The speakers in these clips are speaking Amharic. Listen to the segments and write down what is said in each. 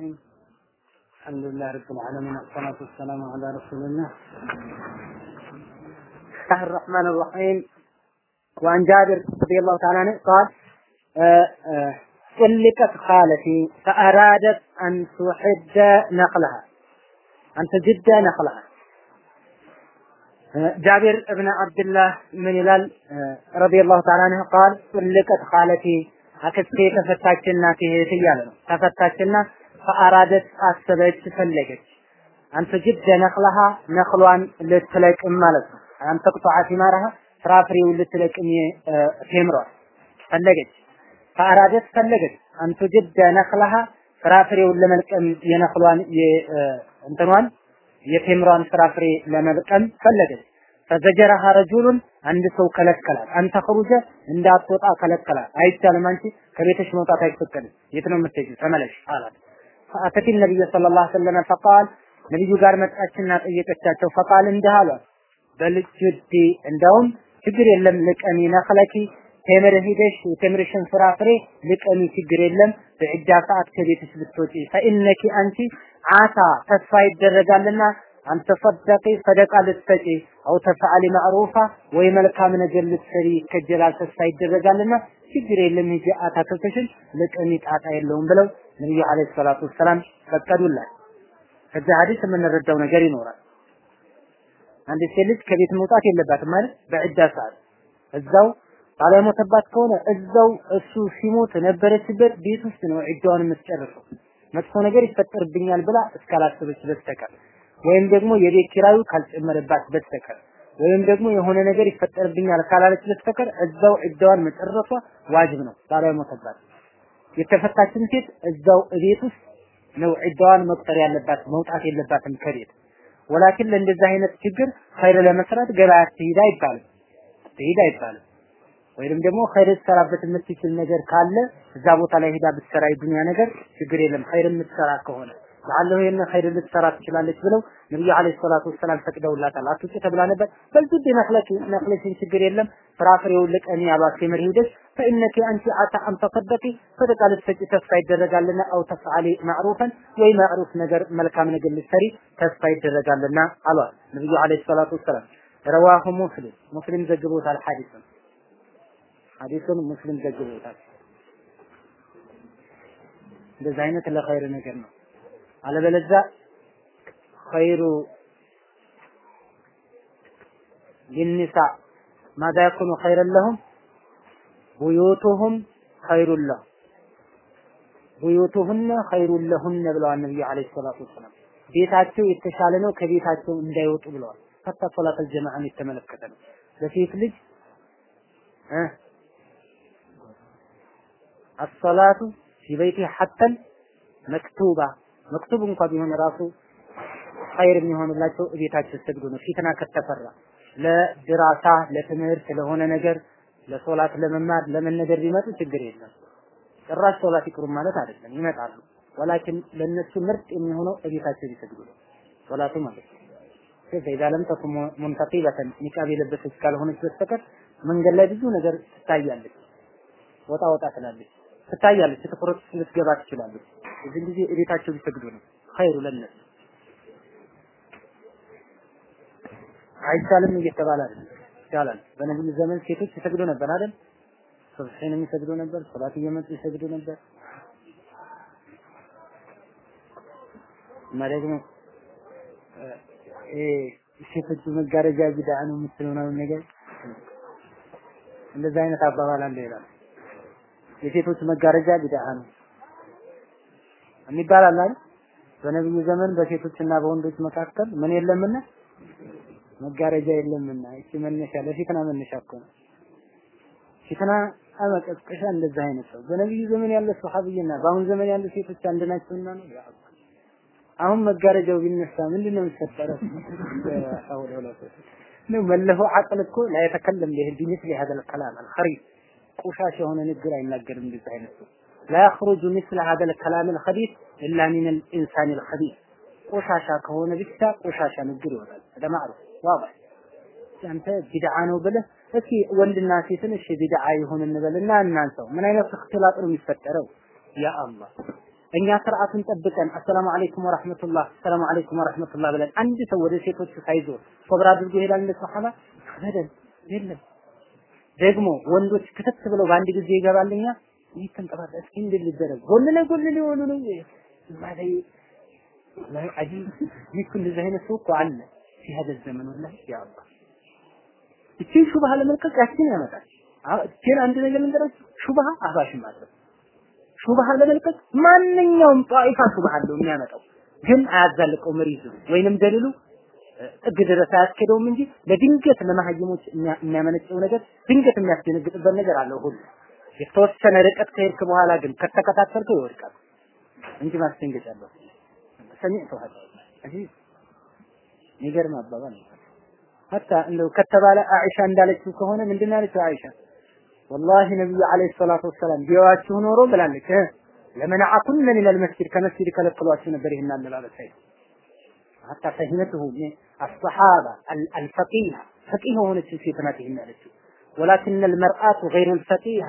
الرحيم الحمد لله رب العالمين والصلاة والسلام على رسول الله الله الرحمن الرحيم وعن جابر رضي الله تعالى عنه قال آه آه طلقت خالتي فأرادت أن تحد نخلها أن تجد نخلها جابر بن عبد الله من هلال رضي الله تعالى عنه قال طلقت خالتي አክስቴ ተፈታችና ትሄድ እያለ ነው። ተፈታችና ፈአራደት አሰበች ፈለገች። አንተ ጅደ ነክለሃ ነክሏን ልትለቅም ማለት ነው። አንተ ቁጣ ሲማረሃ ፍራፍሬውን ልትለቅም ቴምሯል ፈለገች። ፈአራደት ፈለገች። አንተ ጅደ ነክለሃ ፍራፍሬውን ለመልቀም የነክሏን እንትኗን የቴምሯን ፍራፍሬ ለመልቀም ፈለገች። ፈዘጀረሃ ረጁሉን አንድ ሰው ከለከላት። አንተ ኸሩጀ እንዳትወጣ ከለከላት። አይቻልም፣ አንቺ ከቤትሽ መውጣት አይፈቀድም። የት ነው የምትሄጂው? ተመለሽ አላት። ፈአተቲ ነቢይ ሰለላሁ ዐለይሂ ወሰለም ፈቃል ነቢዩ ጋር መጣችና ጠየቀቻቸው። ፈቃል እንዲህ አሏት፣ በልጅዲ እንደውም ችግር የለም ልቀሚ ነኽለኪ ቴምር ሂደሽ የቴምርሽን ፍራፍሬ ልቀሚ ችግር የለም በዕዳ ሰዓት ከቤትሽ ብትወጪ ፈኢነኪ አንቺ አሳ ተስፋ ይደረጋልና አንተ ሰደቂ ሰደቃ ልትሰጪ አው ተፈዓሊ ማዕሩፋ ወይ መልካም ነገር ልትሰሪ ይከጀላል ተስፋ ይደረጋልና ችግር የለም ሂጂ አታክልትሽን ልቅሚ ጣጣ የለውም ብለው ነብዩ አለይሂ ሰላቱ ወሰላም ፈቀዱላት። ከዚህ ሐዲስ የምንረዳው ነገር ይኖራል። አንድ ሴት ልጅ ከቤት መውጣት የለባትም ማለት በዕዳ ሰዓት እዛው ባለሞተባት ከሆነ እዛው እሱ ሲሞት ነበረችበት ቤት ውስጥ ነው ዒዳዋን የምትጨርሰው። መጥፎ ነገር ይፈጠርብኛል ብላ እስካላሰበች በስተቀር ወይም ደግሞ የቤት ኪራዩ ካልጨመረባት በስተቀር ወይም ደግሞ የሆነ ነገር ይፈጠርብኛል ካላለች በስተቀር እዛው ዒዳዋን መጨረሷ ዋጅብ ነው። ባሏ ሞተባት የተፈታችን ሴት እዛው እቤት ውስጥ ነው ዒዳዋን መቁጠር ያለባት፣ መውጣት የለባትም ከቤት። ወላኪን ለእንደዚህ አይነት ችግር ኸይር ለመስራት ገበያ ትሂድ አይባልም፣ ትሂድ አይባልም። ወይም ደግሞ ኸይር ትሰራበት የምትችል ነገር ካለ እዛ ቦታ ላይ ሄዳ ብትሰራ የዱንያ ነገር ችግር የለም ኸይር የምትሰራ ከሆነ ለአለሁ ይሄን ኸይር ልትሰራ ትችላለች ብለው ነብዩ አለይሂ ሰላቱ ወሰላም ፈቅደውላታል። አትውጪ ተብላ ነበር። በልጅ ነክለኪ ነክለሽን ችግር የለም ፍራፍሬውን ልቀሚ ያሏት ቴምር ሄደሽ ፈኢነኪ አንቺ አታ አን ተሰደቂ ሰደቃ ልትሰጪ ተስፋ ይደረጋልና አው ተፍዓሊ ማዕሩፈን ወይ ማዕሩፍ ነገር መልካም ነገር ልትሰሪ ተስፋ ይደረጋልና አሏት ነብዩ አለይሂ ሰላቱ ወሰላም። ረዋሁ ሙስሊም ሙስሊም ዘግቦታል ሐዲሱን ሐዲሱን ሙስሊም ዘግቦታል። እንደዚህ አይነት ለኸይር ነገር ነው። አለበለዚያ ኸይሩ ሊኒሳ ማዛ የኩኑ ኸይረን ለሁም ቡዩቱሁም ኸይሩን ለሁም ቡዩቱሁነ ኸይሩን ለሁነ ብለዋል ነብዩ አለይሂ ሰላቱ ወሰላም። ቤታቸው የተሻለ ነው ከቤታቸው እንዳይወጡ ብለዋል። ሀታ ሶላተል ጀማዓን የተመለከተ ነው። ለሴት ልጅ አሰላቱ ፊ በይቲ ሐተን መክቱባ መክቱብ እንኳ ቢሆን ራሱ ኸይር የሚሆንላቸው እቤታቸው ሰግዶ ነው። ፊትና ከተፈራ ለድራሳ ለትምህርት ለሆነ ነገር ለሶላት ለመማር ለምን ነገር ቢመጡ ችግር የለም። ጭራሽ ሶላት ይቅሩም ማለት አይደለም፣ ይመጣሉ። ወላኪን ለነሱ ምርጥ የሚሆነው እቤታቸው ቢሰግዱ ነው ሶላቱ ማለት ነው። ከዛ ለም ተኩን ሙንተቂበተን ኒቃብ የለበሰች ካልሆነች በስተቀር መንገድ ላይ ብዙ ነገር ትታያለች፣ ወጣ ወጣ ትላለች፣ ትታያለች፣ ትኩረት ልትገባ ትችላለች። እዚህ ጊዜ እቤታቸው ቢሰግዱ ነው ኸይሩ ለነሱ። አይቻልም እየተባለ አይደለም፣ ይቻላል። በነብዩ ዘመን ሴቶች ይሰግዱ ነበር አይደል? ሱብሒን የሚሰግዱ ነበር፣ ሶላት እየመጡ ይሰግዱ ነበር። እና ሴቶቹ መጋረጃ ቢድዓ ነው የምትለው ነው ነገር እንደዛ አይነት አባባል አለ ይላል። የሴቶች መጋረጃ ቢድዓ ነው የሚባል አለ አይደል? በነብዩ ዘመን በሴቶችና በወንዶች መካከል ምን የለምና መጋረጃ የለምና እቺ መነሻ ለፊትና መነሻ እኮ ነው። ፊትና አመቀስቀሻ እንደዛ አይነት ሰው በነብዩ ዘመን ያለ ሱሐቢይና በአሁን ዘመን ያሉ ሴቶች አንድ ናቸውና ነው ያ አሁን መጋረጃው ቢነሳ ምንድን ነው የሚፈጠረው? ሐውለ ወላ ነው መለሁ አቅል እኮ ላ የተከለም ቢህ ቢሚስሊ هذا الكلام الخريف ቆሻሻ የሆነ ንግግር አይናገርም እንደዚህ አይነት ሰው لا يخرج مثل هذا الكلام الخبيث الا من الانسان الخبيث ቆሻሻ ከሆነ ብቻ ቆሻሻ ንግግር ይወጣል هذا معروف واضح አንተ ቢድዓ ነው ብለህ እስኪ ወንድና ሴትን እሺ ቢድዓ ይሁን እንበልና እናንተው ምን አይነት እክትላጥ ነው የሚፈጠረው ያ አላህ እኛ ስርዓቱን ጠብቀን አሰላሙ አለይኩም ወራህመቱላህ አሰላሙ አለይኩም ወራህመቱላህ ብለን አንድ ሰው ወደ ሴቶቹ ሳይዞ ሶብር አድርጎ ይሄዳል እንደ ሰሃባ አበደን የለም። ደግሞ ወንዶች ክትት ብለው በአንድ ጊዜ ይገባልኛ ይተንጠባለ እስኪ እንዴት ሊደረግ ጎን ለጎን ሊሆኑ ነው ማለት ላይ አጂብ ይኩን እንደዚህ አይነት ሰው እኮ አለ في هذا الزمن والله يا الله እቺን ሹብሃ ለመልቀቅ ያችን ያመጣል። እቺን አንድ ነገር ልንገራችሁ፣ ሹብሃ አህባሽ ማለት ሹብሃ ለመልቀቅ ማንኛውም ጣይፋ ሹብሃ አለው የሚያመጣው ግን አያዛልቀው መሪዙ ወይንም ደሊሉ ጥግ ድረስ አያስኬደውም እንጂ ለድንገት ለመሀይሞች የሚያመነጨው ነገር ድንገት የሚያስደነግጥበት ነገር አለው ሁሉ የተወሰነ ርቀት ከሄድክ በኋላ ግን ከተከታተልከው ይወድቃል እንጂ ማስደንገጫ አለው። ሰሚዕተዋል። እዚህ የሚገርም አባባል ነው። ሀታ ከተባለ አኢሻ እንዳለችው ከሆነ ምንድን ያለችው አኢሻ ወላሂ ነብዩ አለይሂ ሰላቱ ወሰላም ቢያዋችሁ ኖሮ ብላለች። ለመናዓኩነ ሚነል መስጂድ ከመስጂድ ከለከሏችሁ ነበር ይሄን አለባበስ አይደል ሀታ ፈሂመትሁ አሰሓባ አልፈቂሃ ፈቂህ የሆነችው ሴት ናት ይሄን ያለችው ወላኪነ ልመርአቱ ገይሩ ልፈቂሃ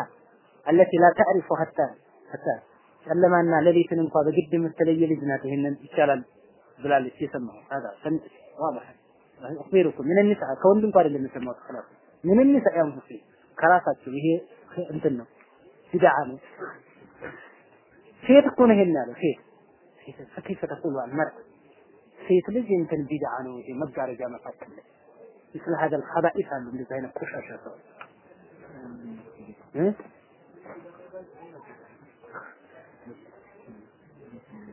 التي لا تعرف حتى حتى ጨለማና ሌሊትን እንኳ በግድ የምትለይ ልጅ ናት ይሄንን ይቻላል ብላለች የሰማው هذا واضح أخبركم من النساء ከወንድ እንኳን አይደለም የሰማሁት خلاص من النساء يا ሙስሊም ከራሳቸው ይሄ እንትን ነው ቢድዓ ነው ሴት እኮ ነው ይሄን ያለው ሴት ሴት ፈኪፈ ተቁሉ አልመርእ ሴት ልጅ እንትን ቢድዓ ነው ይሄ መጋረጃ መካከል ላይ ምስል هذا الخبائث አሉ እንደዚህ አይነት ቆሻሻ ሰው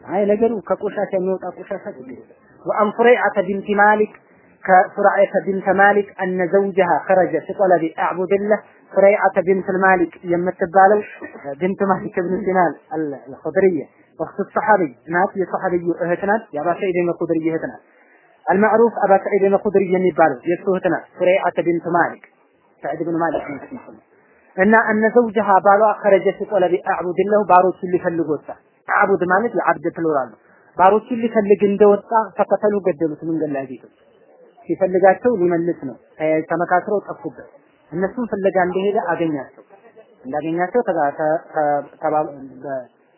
አይ ነገሩ ከቆሻሻ የሚወጣ ቆሻሻ ችግር ወአን ፉረይዓተ ቢንት ማሊክ ከፉረይዓተ ቢንት ማሊክ አነ ዘውጀሃ ኸረጀ ሲጠለቢ አዕቡድላህ ፉረይዓተ ቢንት ማሊክ የምትባለው ቢንት ማሊክ ብን ሲናን አልኹድርየ ወቅቱ ሰሐቢ ናት የሰሐቢዩ እህት ናት የአባ ሰዒድ የኹድርይ እህት ናት المعروف أبا سعيد الخدري የሚባለው የእሱ እህት ናት ፉረይዓተ ቢንት ማሊክ ሰዒድ ብን ማሊክ እና እነ ዘውጀሃ ባሏ ኸረጀ ሲጠለቢ አዕቡድላህ ባሮቹን ሊፈልግ ወጣ አቡድ ማለት የአብድ ፕሉራል ነው። ባሮቹን ሊፈልግ እንደወጣ ተከተሉ፣ ገደሉት። መንገድ ላይ ቤቶች ሲፈልጋቸው ሊመልስ ነው። ተመካክረው ጠፉበት። እነሱም ፍለጋ እንደሄደ አገኛቸው። እንዳገኛቸው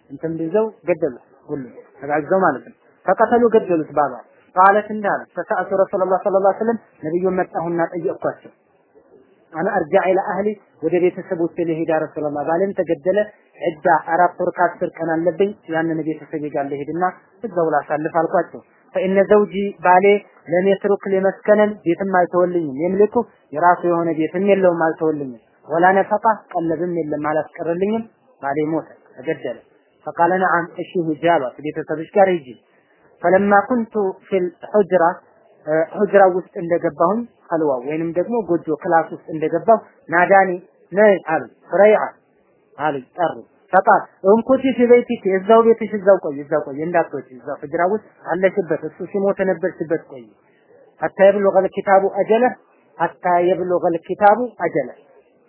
እንትን ይዘው ገደሉት። ሁሉ ተጋግዘው ማለት ነው። ተከተሉ፣ ገደሉት። ባሏ ቃለት እንዳለ ፈሰአቱ ረሱላህ ሰለላሁ ዐለይሂ ወሰለም ነብዩን መጣሁና ጠየቅኳቸው። አና አርጃ ኢላ አህሊ ወደ ቤተሰቦቼ ልሄድ ያ ባለም ተገደለ። ዕዳ አራት ወር ከአስር ቀን አለብኝ። ያንን ቤተሰቤ ጋር ልሄድና እዛው ላሳልፍ አልኳቸው። ፈኢነ ዘውጂ ባሌ ለም ሊመስከነን ቤትም አልተወልኝም የምልኩ የራሱ የሆነ ቤትም የለውም አልተወልኝም። ወላ ነፈቃ ቀለብም የለም አላስቀርልኝም ባሌ ሞተ ተገደለ። ፈቃለ ነዓም እሺ ሂጂ አሏት ቤተሰብሽ ጋር ሂጂ። ፈለማ ኩንቱ ፊል ሑጅራ ሑጅራ ውስጥ እንደገባሁኝ ሐልዋ ወይንም ደግሞ ጎጆ ክላስ ውስጥ እንደገባው ናዳኒ ነይ አሉ ረይዓ አሉ ጠሩ ፈቃል እንኩቲ ፊ ቤቲክ እዛው ቤትሽ እዛው ቆይ እዛው ቆይ እንዳትወጪ እዛው ፍጅራ ውስጥ አለሽበት እሱ ሲሞት ነበርሽበት ቆይ ሐታ የብሉገ ልኪታቡ አጀለ ሐታ የብሉገ ልኪታቡ አጀለ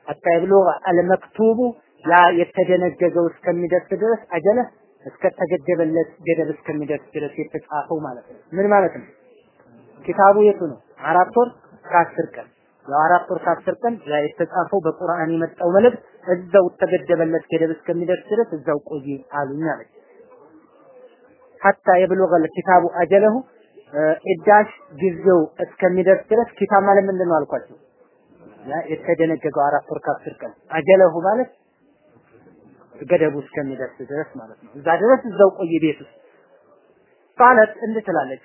ሐታ የብሉገ አልመክቱቡ ያ የተደነገገው እስከሚደርስ ድረስ አጀለ እስከተገደበለት ገደብ እስከሚደርስ ድረስ የተጻፈው ማለት ነው። ምን ማለት ነው? ኪታቡ የቱ ነው? አራት ወር ከአስር ቀን ያው አራት ወር ከአስር ቀን ያ የተጻፈው በቁርአን የመጣው መልእክት እዛው ተገደበለት ገደብ እስከሚደርስ ድረስ እዛው ቆይ አሉኝ አለች። ሐታ የብሉገ ኪታቡ አጀለሁ ኢዳሽ ጊዜው እስከሚደርስ ድረስ ኪታብ ማለት ምንድን ነው አልኳቸው። የተደነገገው አራት ወር ከአስር ቀን አጀለሁ ማለት ገደቡ እስከሚደርስ ድረስ ማለት ነው። እዛ ድረስ እዛው ቆይ ቤት ውስጥ قالت እንዲህ ትላለች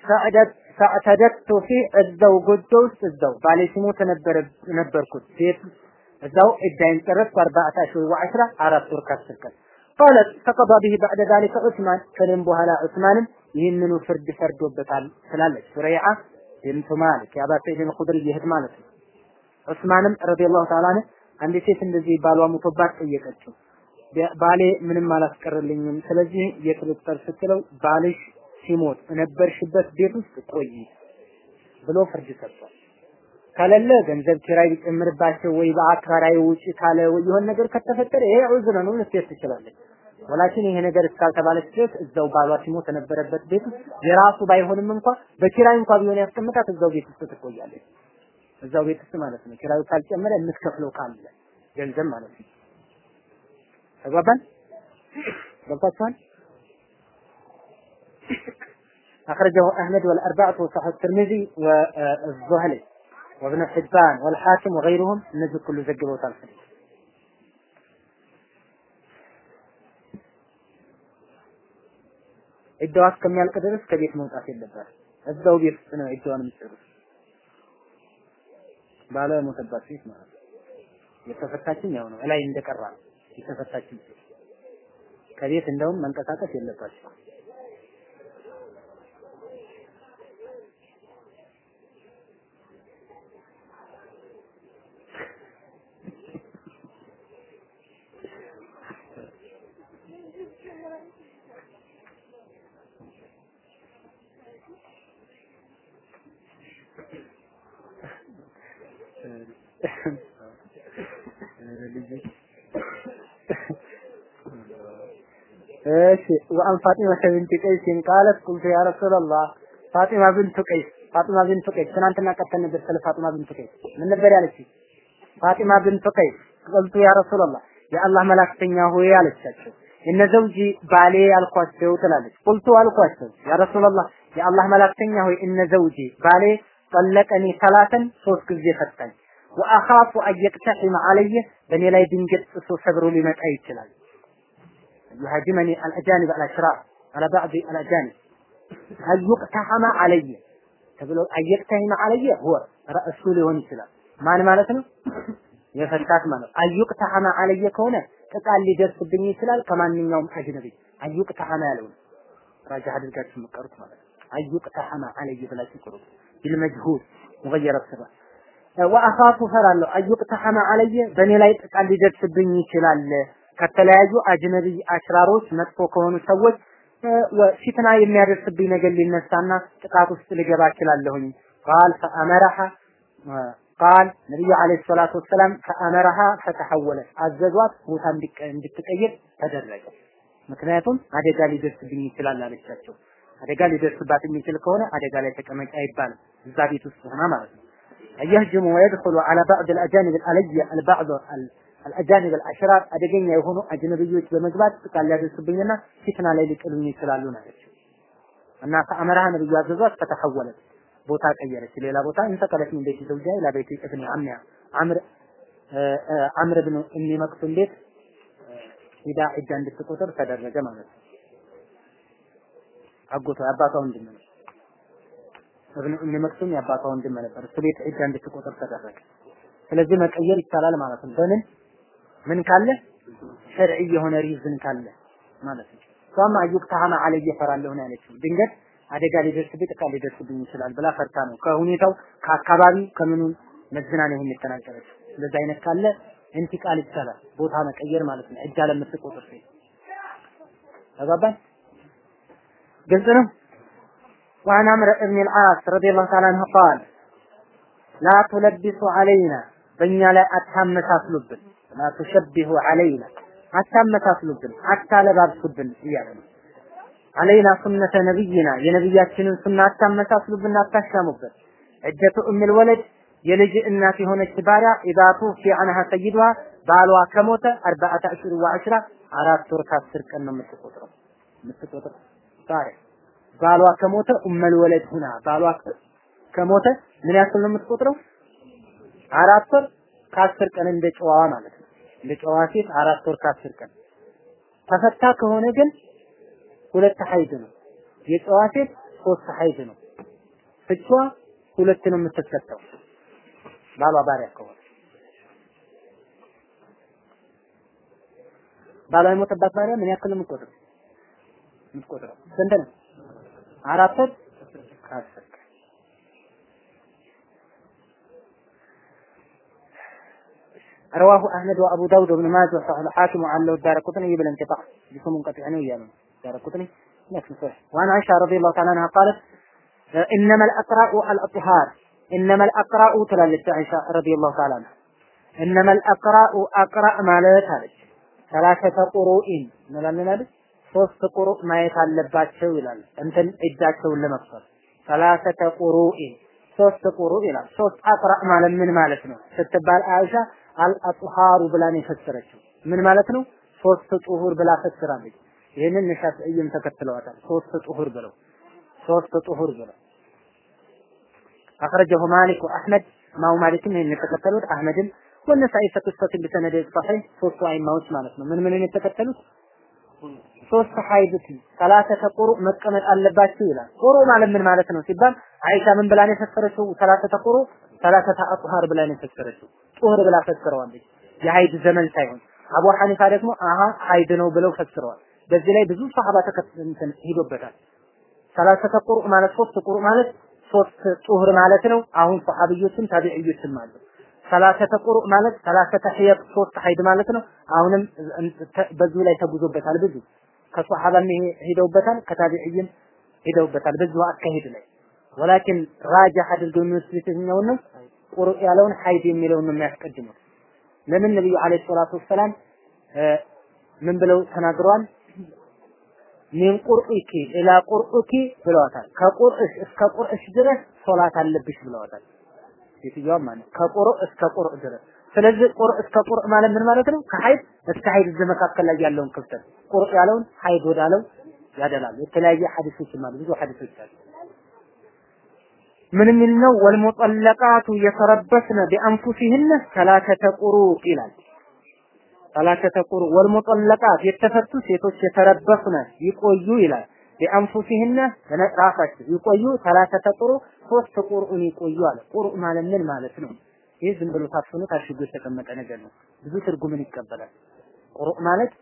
فاعتددت فيه እዛው ጎጆ ውስጥ እዛው። ባሌ ሲሞት ነበርኩት። ቤት እዛው ዒዳዬን ጨረስኩ أربعة أشهر وعشرا አራት ወር ከአስር ቀን قالت فقضى به بعد ذلك عثمان። ከዚህም በኋላ ዑስማንም ይህንኑ ፍርድ ፈርዶበታል ትላለች። ፉረይዓ ቢንቱ ማሊክ። የአባ ሰዒድ አልኹድሪ እህት ማለት ነው። ዑስማንም رضي الله تعالى عنه አንዲት ሴት እንደዚህ ባሏ ሙቶባት ጠየቀችው። ባሌ ምንም አላስቀርልኝም ስለዚህ የት ልቅጠር ስትለው ባልሽ ሲሞት ነበርሽበት ቤት ውስጥ ቆይ ብሎ ፍርድ ሰጥቷል። ከሌለ ገንዘብ ኪራይ ቢጨምርባቸው ወይ በአከራይ ውጪ ካለ ወይ የሆነ ነገር ከተፈጠረ ይሄ ዑዝር ነው ልትሄድ ትችላለች። ወላኪን ይሄ ነገር እስካልተባለች ድረስ እዛው ባሏ ሲሞት የነበረበት ቤት የራሱ ባይሆንም እንኳ በኪራይ እንኳ ቢሆን ያስቀምጣት እዛው ቤት ውስጥ ትቆያለች። እዛው ቤት ውስጥ ማለት ነው። ኪራዩ ካልጨመረ የምትከፍለው ካለ ገንዘብ ማለት ነው። ተግባባን? ገብታችኋል? أخرجه أحمد والأربعة وصحح الترمذي والزهلي وابن حبان والحاكم وغيرهم እነዚህ ሁሉ ዘግበውታል። ዒዳዋ እስከሚያልቅ ድረስ ከቤት መውጣት የለባት። እዛው ቤት ውስጥ ነው ዒዳዋን የምትጨርስ። ባለ ሞተባት ሴት ማለት ነው። የተፈታችን ያው ነው እላይ እንደቀራ ነው የተፈታችን ሴት ከቤት እንደውም መንቀሳቀስ የለባቸው። እሺ وعن فاطمة بنت قيس قالت قلت يا رسول الله ፋጢማ ቢንት ቀይስ ፋጢማ ቢንት ቀይስ ትናንትና ቀጥተን ነበር ስለ ፋጢማ ቢንት ቀይስ። ምን ነበር ያለች? ፋጢማ ቢንት ቀይስ قلت يا رسول الله የአላህ መላክተኛ ሆይ አለቻቸው። إن زوجي ባሌ አልኳቸው ትላለች። قلت አልኳቸው يا رسول الله የአላህ መላክተኛ ሆይ إن زوجي ባሌ طلقني ثلاثا ሶስት ጊዜ ፈታኝ። وأخاف أن يقتحم علي በእኔ ላይ ድንገት ጥሶ ሰብሮ ሊመጣ ይችላል يهاجمني الأجانب الأشرار على بعض الأجانب هل يقتحم علي تقولوا أن يقتحم علي هو رأس ሊሆን ይችላል ማን ማለት ነው የፈታት ማለት አዩቅተሐመ አለየ ከሆነ ጥቃት ሊደርስብኝ ይችላል ከማንኛውም አጅነቢ አዩቅተሐመ ያለው ራጃ አድርጋችሁ የምትቀሩት ማለት ነው አዩቅተሐመ አለየ ብላችሁ ቅሩት ቢልመጅሁል ሙገየረ ስራ ወአኻፉ ፈራለሁ አዩቅተሐመ አለየ በእኔ ላይ ጥቃት ሊደርስብኝ ይችላል ከተለያዩ አጅነቢ አሽራሮች መጥፎ ከሆኑ ሰዎች ፊትና የሚያደርስብኝ ነገር ሊነሳና ጥቃት ውስጥ ልገባ እችላለሁኝ ቃል ፈአመረሐ ቃል ነቢዩ አለይሂ ሰላቱ ወሰላም ከአመረሃ ፈተሐወለት አዘዟት ቦታ እንድትቀይር ተደረገ። ምክንያቱም አደጋ ሊደርስብኝ ይችላል አለቻቸው። አደጋ ሊደርስባት የሚችል ከሆነ አደጋ ላይ ተቀመጭ አይባልም። እዛ ቤት ውስጥ ሆና ማለት ነው። يهجم ويدخل على بعض الأجانب الألية البعض አልአጃኒብ አልአሽራር አደገኛ የሆኑ አጅነብዮች በመግባት ጥቃት ሊያደርሱብኝና ፊትና ላይ ሊጥሉኝ ይችላሉ ናለች እና ፈአመራህ ነብዩ አዘዟት ፈተሐወለት ቦታ ቀየረች። ሌላ ቦታ እንተቀለች ምን ቤት ዘውጃ ላ ቤት አሚያ። አምር አምር ብኑ እሚ ቤት ሂዳ ሂዳ እንድትቆጥር ተደረገ ማለት ነው። አጎቷ አባቷ ወንድም ነው። እብኑ እሚ መቅቱም የአባቷ ወንድም ነበር። እሱ ቤት ሂዳ እንድትቆጥር ተደረገ። ስለዚህ መቀየር ይቻላል ማለት ነው። በምን? ምን ካለ ሸርዒ የሆነ ሪዝን ካለ ማለት ነው። እሷም አዩብ ተሃማ አለየ ፈራለሁ ነው ያለችው። ድንገት አደጋ ሊደርስብኝ ጥቃት ሊደርስብኝ ይችላል ብላ ፈርታ ነው። ከሁኔታው ከአካባቢ ከምኑ መዝና ነው ይሄን የተናገረችው። እንደዛ አይነት ካለ እንቲቃል ይቻላል፣ ቦታ መቀየር ማለት ነው። እጃ ለምትቆጥር ሴት ተጋባን። ግልጽ ነው። وعن عمرو بن العاص رضي الله تعالى عنه قال لا تلبسوا علينا በእኛ ላይ አታመሳስሉብን ላ ትሸቢሁ አለይና አታመሳስሉብን አታለባብሱብን እያለ ነው አለይና ሱነተ ነብይና የነብያችንን ሱና አታመሳስሉብን አታሻሙብን عدة أم الولد የልጅ እናት የሆነች ባሪያ إذا توفي عنها سيدها ባሏ ከሞተ أربعة أشهر وعشرا አራት ወር ከአስር ቀን ነው የምትቆጥረው የምትቆጥረው ባሪያ ባሏ ከሞተ أم الولد ሁና ባሏ ከሞተ ምን ያክል ነው የምትቆጥረው? አራት ወር ከአስር ቀን እንደ ጨዋዋ ማለት ነው። ጨዋዋ ሴት አራት ወር ከአስር ቀን። ተፈታ ከሆነ ግን ሁለት ሀይድ ነው። የጨዋ ሴት ሶስት ሀይድ ነው። ፍቿ ሁለት ነው የምትሰጠው ባሏ ባሪያ ከሆነ ባሏ የሞተባት ባሪያ ምን ያክል ነው የምትቆጥረው? የምትቆጥረው ስንት ነው? አራት ወር ከአስር رواه أحمد وأبو داود وابن ماجه وصححه الحاكم وعله الدار قطني بالانقطاع جسم منقطع يعني دار قطني لكن صحيح وعن عائشة رضي الله تعالى عنها قالت إنما الأقراء الأطهار إنما الأقراء تلالت عائشة رضي الله تعالى عنها إنما الأقراء أقرأ ማለት አለች ሰላሰተ ቁሩኢን እንላለን አይደል ሶስት ቁሩእ ማየት አለባቸው ይላል እንትን እጃቸውን ለመክፈል ሰላሰተ ቁሩኢን ሶስት ቁሩእ ይላል ሶስት አቅራእ ማለት ምን ማለት ነው ስትባል አይሻ አልአጥሃሩ ብላ ነው የፈሰረችው። ምን ማለት ነው? ሶስት ጡሁር ብላ ፈስራለች። ይህንን ሻፍዕይም ተከትለዋታል። ሶስት ጡሁር ብለው ሶስት ጡሁር ብለው አخرجه ማሊክ ወአህመድ ማው ማሊክም ይህን የተከተሉት አህመድም ወነሳኢ ፈቅሰት ቢሰነድ ሷሒህ ሶስቱ አይማዎች ማለት ነው። ምን ምን የተከተሉት ሶስት ሀይድት ሰላሰተ ቁሩ መቀመጥ አለባቸው ይላል። ቁሩ ማለት ምን ማለት ነው ሲባል አይሻ ምን ብላ ነው የፈሰረችው? ሰላሰተ ቁሩ ሰላሰተ አጥሃር ብላ ነው የፈሰረችው። ጡህር ብላ ፈስረዋለች። የሀይድ ዘመን ሳይሆን አቡ ሐኒፋ ደግሞ አሃ ሀይድ ነው ብለው ፈስረዋል። በዚህ ላይ ብዙ ሰሃባ ተከትለን ሂዶበታል። ثلاثة قروء ማለት ሶስት ቁሩ ማለት ሶስት ጡህር ማለት ነው። አሁን ሰሃቢዮችም ታቢዕዮችም አሉ። ثلاثة قروء ማለት ثلاثة حيض ሶስት ሀይድ ማለት ነው። አሁንም በዚሁ ላይ ተጉዞበታል። ብዙ ከሷሐባም ሄደውበታል፣ ከታቢዕይም ሄደውበታል። በዚሁ አካሄድ ላይ ولكن راجح አድርገው የሚወስዱት ነው? ቁሩእ ያለውን ሀይድ የሚለውን ነው የሚያስቀድሙት። ለምን ነብዩ عليه الصلاة والسلام ምን ብለው ተናግረዋል? من قرئك إلى قرئك ብለዋታል። ከቁርእሽ እስከ ቁርእሽ ድረስ ሶላት አለብሽ ብለዋታል። የትኛውም ማለት ከቁርእ እስከ ቁርእ ድረስ። ስለዚህ ቁርእ እስከ ቁርእ ማለት ምን ማለት ነው? ከሀይድ እስከ ሀይድ እዚህ መካከል ላይ ያለውን ክፍተት ቁርእ ያለውን ሀይድ ወዳለው ያደላል። የተለያየ ሐዲሶችም አሉ፣ ብዙ ሐዲሶች አሉ። ምን የሚል ነው? ወልሙጠለቃቱ የተረበስነ ቢአንፉሲህነ ሰላተተ ቁሩእ ይላል። ሰላተተ ቁሩእ ወልሙጠለቃት የተፈቱ ሴቶች የተረበስነ ይቆዩ ይላል። ቢአንፉሲህነ ራሳቸው ይቆዩ ሰላተተ ቁሩእ ሶስት ቁርኡን ይቆዩ አለ። ቁርእ ማለት ምን ማለት ነው? ይህ ዝም ብሎ ታፍኖ ታሽጎ የተቀመጠ ነገር ነው። ብዙ ትርጉምን ይቀበላል። ቁርእ ማለት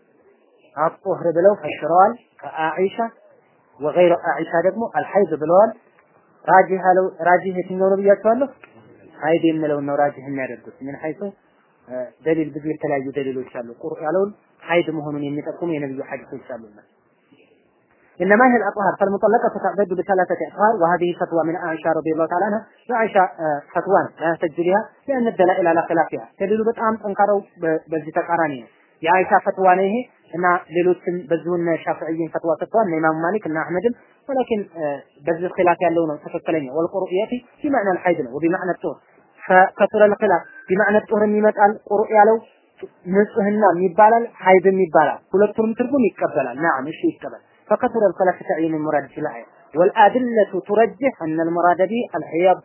الطهر ብለው ፈስረዋል። ከአኢሻ ወገይረ አኢሻ ደግሞ الحيض ብለዋል። ራጂህ አለው ራጂህ የትኛው ነው ብያቸዋለሁ? ሀይድ የሚለውን ነው ራጂህ የሚያደርጉት ምን ሐይቱ ደሊል ብዙ የተለያዩ ደሊሎች አሉ። ቁርእ ያለውን ሀይድ መሆኑን የሚጠቁሙ የነብዩ ሐዲሶች አሉና إنما هي الأطهار فالمطلقة تعتد بثلاثة أطهار وهذه فتوى من عائشة رضي الله تعالى عنها وعائشة فتوى لا يحتج بها لأن الدلائل على خلافها دليل በጣም ጠንካራው በዚህ ተቃራኒ ነው። የአይሻ ፈትዋ ነው ይሄ እና ሌሎችም በዚሁን ሻፍዕይን ፈትዋ ሰጥተዋል እና ኢማም ማሊክ እና አህመድም ወላኪን በዚህ ኺላፍ ያለው ነው ትክክለኛ ወልቁርእ የቲ ቢመዕና አልሐይድ ነው ወቢመዕና ጡር ፈከቱረ ልኺላፍ ቢመዕና ጡር የሚመጣል ቁርእ ያለው ንጽህና ይባላል ሀይድም ይባላል ሁለቱንም ትርጉም ይቀበላል ናም እሺ ይቀበል فكثر الخلاف تعيين المراد في الآية والأدلة ترجح أن المراد به الحيض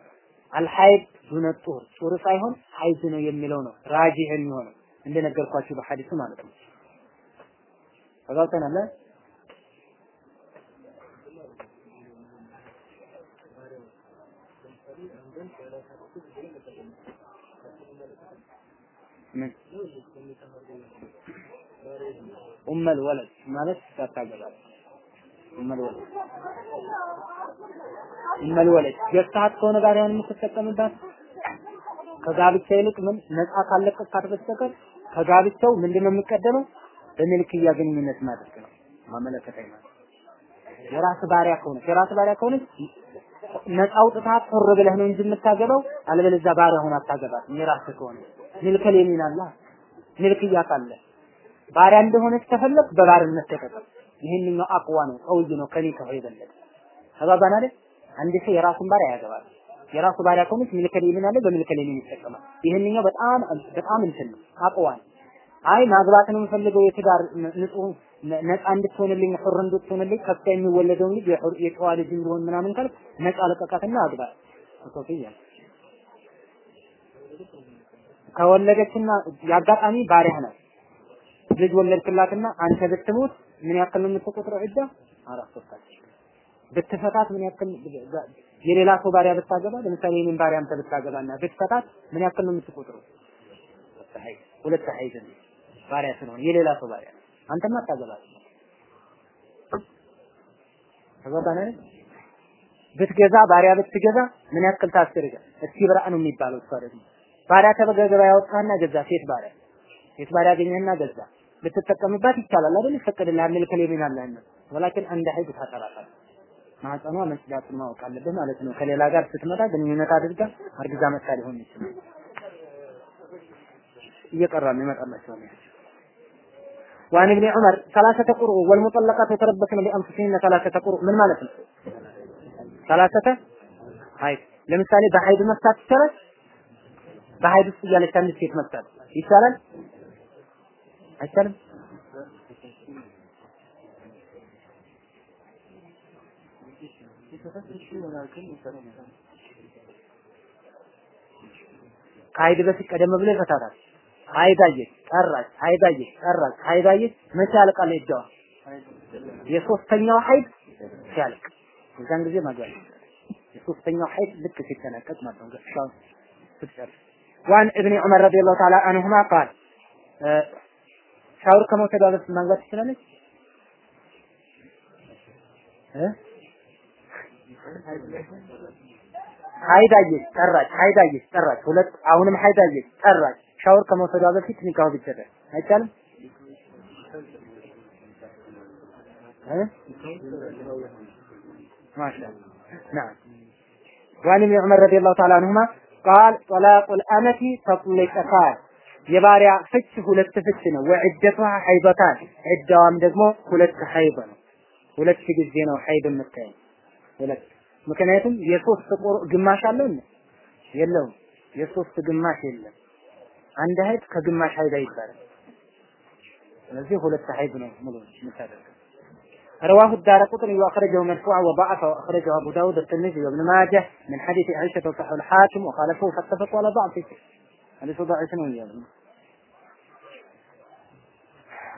الحيض دون الطهر طهر ሳይሆን ሐይድ ነው የሚለው ነው ራጂህ የሚሆነው እንደነገርኳችሁ በሐዲሱ ማለት ነው ተጋብተናል ምን? ኡመል ወለድ ማለት ታታገባል ኡመል ወለድ። ኡመል ወለድ ገዝተሃት ከሆነ ጋር ያን የምትጠቀምባት? ከጋብቻ ይልቅ ምን? ነፃ ካለቀቃት በስተቀር ከጋብቻው ምንድነው የሚቀደመው? በሚልክያ ግንኙነት ማድረግ ነው። ማመለከተኝ ማለት የራስ ባሪያ ከሆነች የራስ ባሪያ ከሆነች ነፃ አውጥታት ጦር ብለህ ነው እንጂ የምታገባው፣ አለበለዚያ ባሪያ ሆና አታገባት። የራስ ከሆነ ሚልከል የሚን አላ ሚልክያ ካለ ባሪያ እንደሆነች ከፈለግ በባርነት ተጠቀም። ይሄንኛው አቅዋ ነው፣ ቀውይ ነው፣ ከኔ ከሆ የበለጠ ተባባን አይደል? አንድ ሰው የራሱን ባሪያ ያገባል። የራሱ ባሪያ ከሆነች ሚልከል የሚን አለ፣ በሚልከል የሚን ይጠቀማል። ይሄንኛው በጣም በጣም እንትን ነው፣ አቅዋ ነው። አይ ማግባት ነው የምፈልገው የትዳር ንጹህ ነፃ እንድትሆንልኝ ሁር እንድትሆንልኝ ከፍታ የሚወለደውን ልጅ የጨዋ ልጅ እንዲሆን ምናምን ካልክ ነፃ ለቀቃትና አግባ ሶፊያ ከወለደችና የአጋጣሚ ባሪያ ናት ልጅ ወለድክላትና አንተ ብትሞት ምን ያክል ነው የምትቆጥረው? ዒዳ አራት ወጣች። ብትፈታት ምን ያክል የሌላ ሰው ባሪያ ብታገባ ለምሳሌ የኔን ባሪያ አንተ ብታገባና ብትፈታት ምን ያክል ነው የምትቆጥረው? ሁለት ሀይድ ባሪያ ስለሆነ የሌላ ሰው ባሪያ አንተማ አታገባት። ተገባነ ብትገዛ ባሪያ ብትገዛ ምን ያክል ታስርጋል? እስቲ ብራ ነው የሚባለው እሷ ደግሞ ባሪያ ከገበያ ያወጣና ገዛ ሴት ባሪያ ሴት ባሪያ አገኘህና ገዛ ልትጠቀምባት ይቻላል አይደል? ይፈቀድልሃል። መልከል የሚን አለህና ወላኪን አንድ ሀይድ ታጠራታል። ማህፀኗ መጽዳቱን ማወቅ አለብህ ማለት ነው። ከሌላ ጋር ስትመጣ ግንኙነት አድርጋ አርግዛ መታ ሊሆን ይችላል። እየቀራ ነው ይመጣላቸው ነው وعن ابن عمر ثلاثة قروء والمطلقات يتربصن بأنفسهن ثلاثة قروء من ማለት ነው ثلاثة ሀይድ ለምሳሌ በሀይድ መፍታት ይቻላል በሀይድ ውስጥ እያለች አንድ ሴት መፍታት ይቻላል አይቻልም ከሀይድ በፊት ቀደም ብሎ ይፈታታል። ሀይድ አየች፣ ጠራች፣ ሀይድ አየች፣ ጠራች፣ ሀይድ አየች። መቼ ያልቃል ዒዳዋ? የሶስተኛው ሀይድ ሲያልቅ የዛን ጊዜ ማግባት የሶስተኛው ሀይድ ልክ ሲጠናቀቅ ማለት ነው። ገሻው ስትጨርስ وعن ابن عمر رضي الله تعالى عنهما قال ሻወር ከመውሰዷ በፊት ማግባት ትችላለች? ሀይድ አየች ጠራች፣ ሀይድ አየች ጠራች፣ ሁለት አሁንም ሀይድ አየች ጠራች። ሻወር ከመውሰዷ በፊት ኒካሁ ቢደረግ አይቻልም? ما شاء الله نعم وعن ابن عمر رضي الله تعالى عنهما قال طلاق الأمة تطليقتان የባሪያ ፍች ሁለት ፍች ነው። وعدتها حيضتان ዒዳዋም ደግሞ ሁለት ሐይድ ነው። ሁለት ጊዜ ነው ሐይድ የምታየው ሁለት። ምክንያቱም የሶስት ቁር ግማሽ አለው የለውም። የሶስት ግማሽ የለም። አንድ ሐይድ ከግማሽ ሐይድ አይባልም። ስለዚህ ሁለት ሐይድ ነው ሙሉ የምታደርገው رواه الدار قطني وأخرجه مرفوعا وضعفه وأخرجه أبو داود الترمذي وابن ماجه من حديث عائشة وصححه الحاكم وخالفه فاتفقوا على ضعفه. حديث ضعيف وياه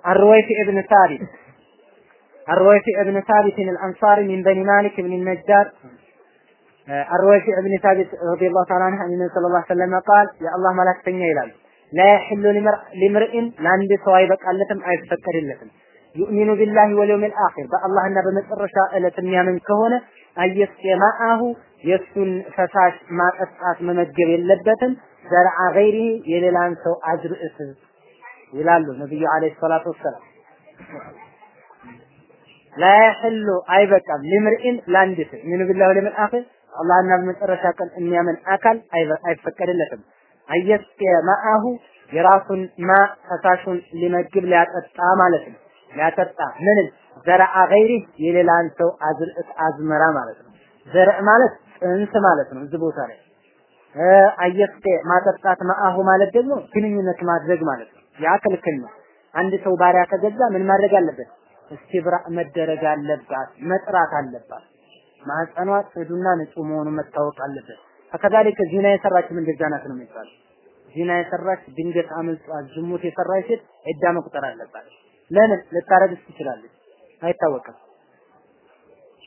الرويفي ابن ثابت. الرويفي ابن ثابت الأنصاري من بني مالك بن النجار. الرويفي ابن ثابت رضي الله تعالى عنه أن النبي صلى الله عليه وسلم قال يا الله ملاك تنيا لا يحل لمرء لعند صوايبك ألتم أي تفكر لكم. ዩእሚኑ ቢላሂ ወልየውሚል አኺር በአላህና በመጨረሻ ዕለት የሚያምን ከሆነ አየስየማአሁ የእሱን ፈሳሽ ማጠጣት መመገብ የለበትም ዘርዓ ገይሪህ የሌላን ሰው አዝርዕት ይላሉ ነቢዩ አለይሂ ሰላቱ ወሰላም። ላ የሕሉ አይበቃም ሊምርኢን ለአንድ ሰው ዩእሚኑ ቢላሂ ወልየውሚል አኺር አላህና በመጨረሻ ቀን የሚያምን አካል አይፈቀድለትም። አየስየማአሁ የራሱን ማ ፈሳሹን ሊመግብ ሊያጠጣ ማለት ነው። ሊያጠጣ ምንም ዘርአ ገይሪ የሌላን ሰው አዝርዕት አዝመራ ማለት ነው። ዘርዕ ማለት ጽንስ ማለት ነው። እዚህ ቦታ ላይ አየስቄ ማጠጣት መአሁ ማለት ደግሞ ግንኙነት ማድረግ ማለት ነው። ያ ክልክል ነው። አንድ ሰው ባሪያ ከገዛ ምን ማድረግ አለበት? እስቲብራ መደረግ አለባት፣ መጥራት አለባት። ማህፀኗ ጽዱና ንጹህ መሆኑ መታወቅ አለበት። ከከዛሊከ ዚና የሰራችም እንደዛ ናት ነው የሚባለው። ዚና የሰራች ድንገት አመልጧ ዝሙት የሰራች ሴት ዒዳ መቁጠር አለባት። ለምን ልታረግዝ ትችላለች? አይታወቅም።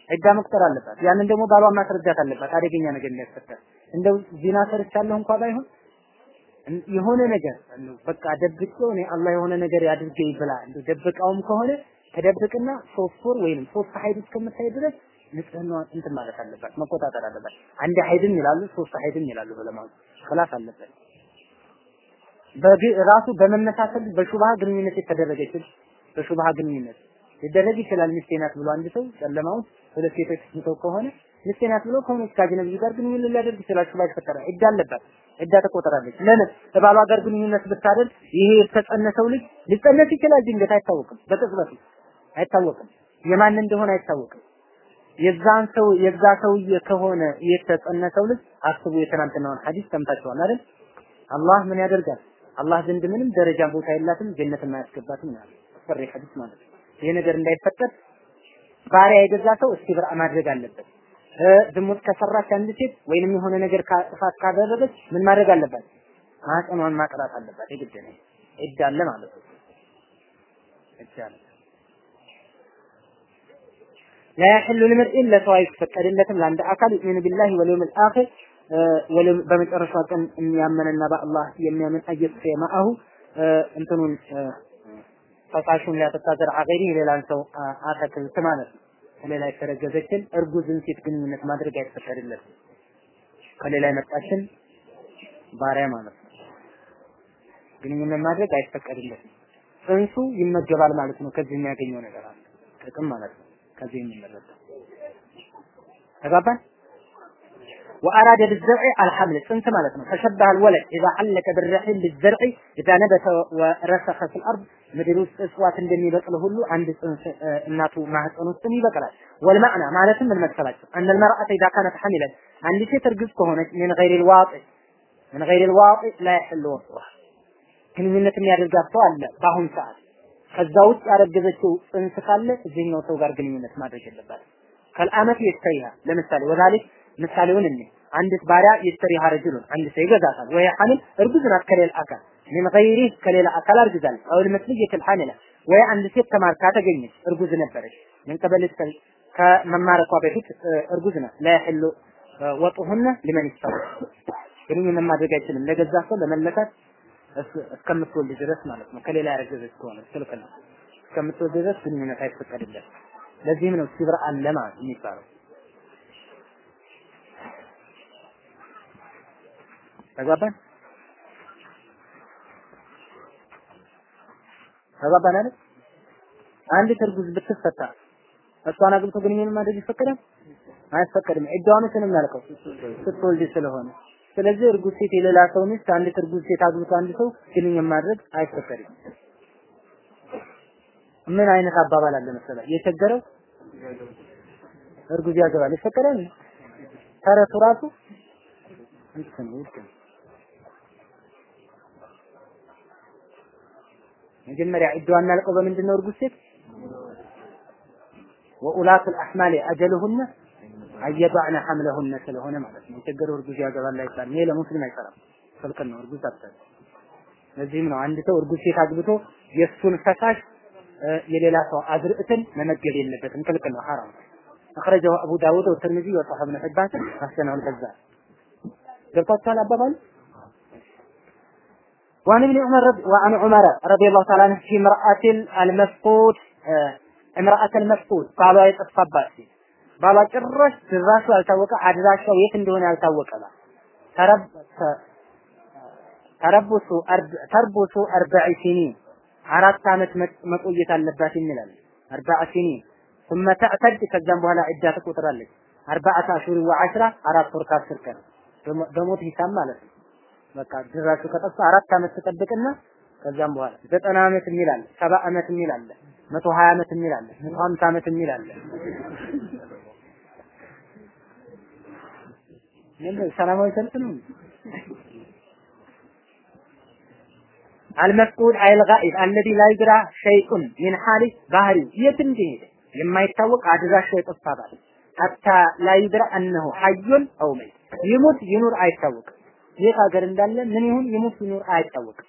ዒዳ መቁጠር አለባት። ያንን ደግሞ ባሏን ማስረዳት አለባት። አደገኛ ነገር እንዳይፈጠር እንደው ዚና ሰርቻለሁ እንኳ ባይሆን የሆነ ነገር በቃ ደብቄው እኔ አላህ የሆነ ነገር ያድርገኝ ብላ እንደው ደብቃውም ከሆነ ተደብቅና ሶስት ወር ወይንም ሶስት ሀይድ እስከምታይ ድረስ ንጽህናዋን እንትን ማለት አለባት፣ መቆጣጠር አለባት። አንድ ሀይድም ይላሉ፣ ሶስት ሀይድም ይላሉ ዑለማዎች። ኸላፍ አለበት። ራሱ በመመሳሰል በሹብሃ ግንኙነት የተደረገችል በሹብሃ ግንኙነት ሊደረግ ይችላል። ሚስቴ ናት ብሎ አንድ ሰው ጨለማውን ሁለት ሴቶች ስንተው ከሆነ ሚስቴ ናት ብሎ ከሆነች ከአጅነቢ ጋር ግንኙነት ሊያደርግ ይችላል። ሹብሃ ይፈጠራል። ዒዳ አለባት። ዒዳ ትቆጠራለች። ለምን ከባሏ ጋር ግንኙነት ብታደርግ ይሄ የተጸነሰው ልጅ ሊጸነስ ይችላል። ድንገት አይታወቅም። በቅጽበት አይታወቅም። የማን እንደሆነ አይታወቅም። የዛን ሰው የዛ ሰውዬ ከሆነ የተጸነሰው ልጅ አስቡ። የትናንትናውን ሐዲስ ሰምታችኋል አይደል? አላህ ምን ያደርጋል? አላህ ዘንድ ምንም ደረጃ ቦታ የላትም፣ ጀነትን አያስገባትም ማለት አስፈሪ ሐዲስ ማለት ነው። ይሄ ነገር እንዳይፈጠር ባሪያ የገዛ ሰው እስቲብራ ማድረግ አለበት። ዝሙት ከሰራች አንድ ሴት ወይንም የሆነ ነገር ጥፋት ካደረገች ምን ማድረግ አለባት? ማህፀኗን ማጥራት አለባት። የግድ ነው። ዒዳ አለ ማለት ነው። ዒዳ አለ። لا يحل لمرء ለሰው አይፈቀድለትም ለአንድ አካል ዩእሚኑ ቢላሂ ወልየውም አልአኺር በመጨረሻው ቀን የሚያመንና በአላህ የሚያምን አየት ማአሁ እንትኑን ፈሳሹን ሊያጠጣ ዘርዓ ገይሪ ሌላን ሰው አተክልት ማለት ነው። ከሌላ የተረገዘችን እርጉዝን ሴት ግንኙነት ማድረግ አይፈቀድለትም። ከሌላ የመጣችን ባሪያ ማለት ነው። ግንኙነት ማድረግ አይፈቀድለትም። ጽንሱ ይመገባል ማለት ነው። ከዚህ የሚያገኘው ነገር አለ ጥቅም ማለት ነው። ከዚህ የሚመረጠው ተጋባን። وأراد بالزرع الحمل سنت مالتنا فشبه الولد إذا علك بالرحيم بالزرع إذا نبت ورسخ في الأرض مدلوس إصوات دمي بطله له عند الناتو مع الأنس دمي بكلاش والمعنى مالتنا من مدفلات أن المرأة إذا كانت حملا عند شيء ترقص هنا من غير الواطئ من غير الواطئ لا يحل وصوح كن من نتمي على الجاب طالة باهم ساعات فالزوج أرد جزشو انتقال زين وصوغر قلمينة ما بيجي اللبال فالآمة يستيها لمثال وذلك ምሳሌውን እኔ አንዲት ባሪያ የስተሪሃ ረጅሉን አንድ ሰው ይገዛታል ወይ ሐሚል እርጉዝ ናት ከሌላ አካል ምን ገይሪ ከሌላ አካል አርግዛለች አውል መስልየት الحامله ወይ አንድ ሴት ተማርካ ተገኘች እርጉዝ ነበረች ምን ቀበል ከመማረኳ በፊት እርጉዝ ናት ላ ይሕሉ ወጡሁነ ሊመን ይስተው ግንኙነት ማድረግ አይችልም ለገዛ ሰው ለመለካት እስከምትወልድ ድረስ ማለት ነው ከሌላ ያረገዘች ከሆነ ስልክ ነው እስከምትወልድ ድረስ ግንኙነት አይፈቀድለት ለዚህም ነው ሲብራ አለማ የሚባለው ተግባባን? ተግባባን አይደል? አንዲት እርጉዝ ብትፈታ እሷን አግብቶ ግንኙነት ማድረግ ይፈቀዳል? አያስፈቀድም ዒዳዋ መቼ ነው የሚያልቀው? ስትወልድ ስለሆነ። ስለዚህ እርጉዝ ሴት የሌላ ሰው ሚስት አንዲት እርጉዝ ሴት አግብቶ አንድ ሰው ግንኙነት ማድረግ አይፈቀድም። ምን አይነት አባባል አለ መሰለህ? የቸገረው እርጉዝ ያገባል። ይፈቀዳል? ተረቱ ራሱ እንትን ውድ መጀመሪያ ዒዳዋ እናልቀው በምንድን ነው እርጉዝ ሴት ወኡላት አልአህማል አጀልሁነ አየዷዕነ ሐምለሁነ ስለሆነ ማለት ነው። የቸገረው እርጉዝ ያገባል አይባልም። ይሄ ለሙስሊም አይሰራም። ክልክል ነው። እርጉዝ አትሰራ። ለዚህም ነው አንድ ሰው እርጉዝ ሴት አግብቶ የእሱን ፈሳሽ የሌላ ሰው አዝርዕትን መመገብ የለበትም። ክልክል ነው፣ ሐራም አخرجه አቡ ዳውድ ወተርሚዚ ወሰሐብ ነህባት ሐሰነው አልበዛ ገብቷችኋል አባባል وعن ابن عمر وعن عمر رضي الله تعالى عنه في امرأة المفقود امرأة المفقود ባሏ የጠፋባት ሴት ባሏ ጭራሽ ድራሹ ያልታወቀ አድራሻው የት እንደሆነ ያልታወቀ ባ ተረቡሱ ተርቡሱ አርባዕ ሲኒን አራት ዓመት መቆየት አለባት የሚላል አርባዕ ሲኒን ثم تعتد ከዛም በኋላ ዒዳ ትቆጥራለች አርባዓተ አሽሁር ወዐሽራ አራት ወር ከአስር ቀን በሞት ሂሳብ ማለት ነው በቃ ድራሹ ከጠፋ አራት ዓመት ትጠብቅና ከዛም በኋላ ዘጠና ዓመት የሚል አለ ሰባ ዓመት የሚል አለ መቶ ሀያ ዓመት የሚል አለ መቶ ሀምሳ ዓመት የሚል አለ። ሰላማዊ ሰልፍ ነው? አልመፍቁድ አይል አለዚ ላ ሸይኡን ሚን ሐሊ ባህሪ የት እንደሄደ የማይታወቅ አድራሻው የጠፋባት ሐታ ላ ይድራ እነሁ ሐዩን አው መይት። ይሙት ይኑር አይታወቅም የት ሀገር እንዳለ ምን ይሁን ይሙት ይኑር አያታወቅም።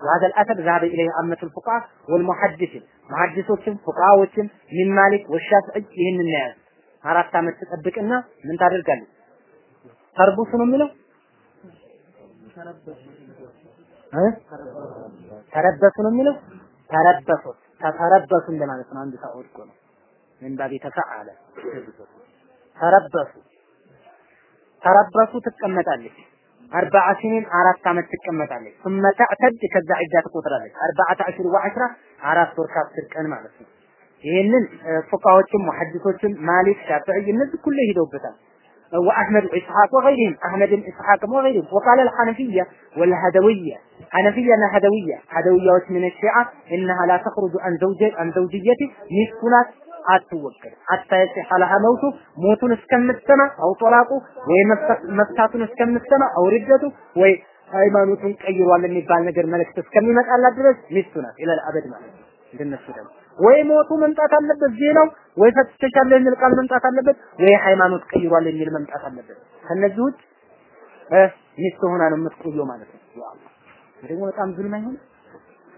وهذا الأثر ذهب إليه عامة الفقهاء والمحدثين محدثዎችም ፉቃዎችም ሚን ማሊክ ወሻፍዒ ይህንን ያዝ አራት ዓመት ትጠብቅና ምን ታደርጋለች? ተርቡስ ነው የሚለው ተረበሱ ነው የሚለው ተረበሱት ተተረበሱ እንደማለት ነው። አንድ ሰው ወድቆ ነው። ምን ባቢ ተረበሱ። ተረበሱ ትቀመጣለች። አርባዓ ሲኒን አራት ዓመት ትቀመጣለች ثم تعتد ከዛ ዒዳ ትቆጥራለች አርባዓተ አሽር ወዐሽራ አራት ወር ከአስር ቀን ማለት ነው ይህንን ፉቃዎችም ሙሐዲሶችም ማሊክ ሻፊዒ እነዚህ ሁሉ ሄደውበታል وأحمد وإسحاق وغيرهم أحمد إسحاق وغيرهم وقال الحنفية والهدوية حنفية أنا هدوية هدوية من الشيعة إنها لا تخرج عن زوج عن زوجية مسكنات አትወገድ ሐታ የሲሐ መውቱ ሞቱን እስከምትሰማ አው ጦላቁ ወይ መፍታቱን እስከምትሰማ አው ርደቱ ወይ ሃይማኖቱን ቀይሯል የሚባል ነገር መልእክት እስከሚመጣላት ድረስ ሚስቱ ናት ኢለል አበድ ማለት ነው። እንደነሱ ደግሞ ወይ ሞቱ መምጣት አለበት ዜናው፣ ወይ ፈትቼሻለሁ የሚል ቃል መምጣት አለበት፣ ወይ ሃይማኖት ቀይሯል የሚል መምጣት አለበት። ከነዚህ ውጭ ሚስት ሆና ነው የምትቆየው ማለት ነው። ደግሞ በጣም ዙልም አይሆንም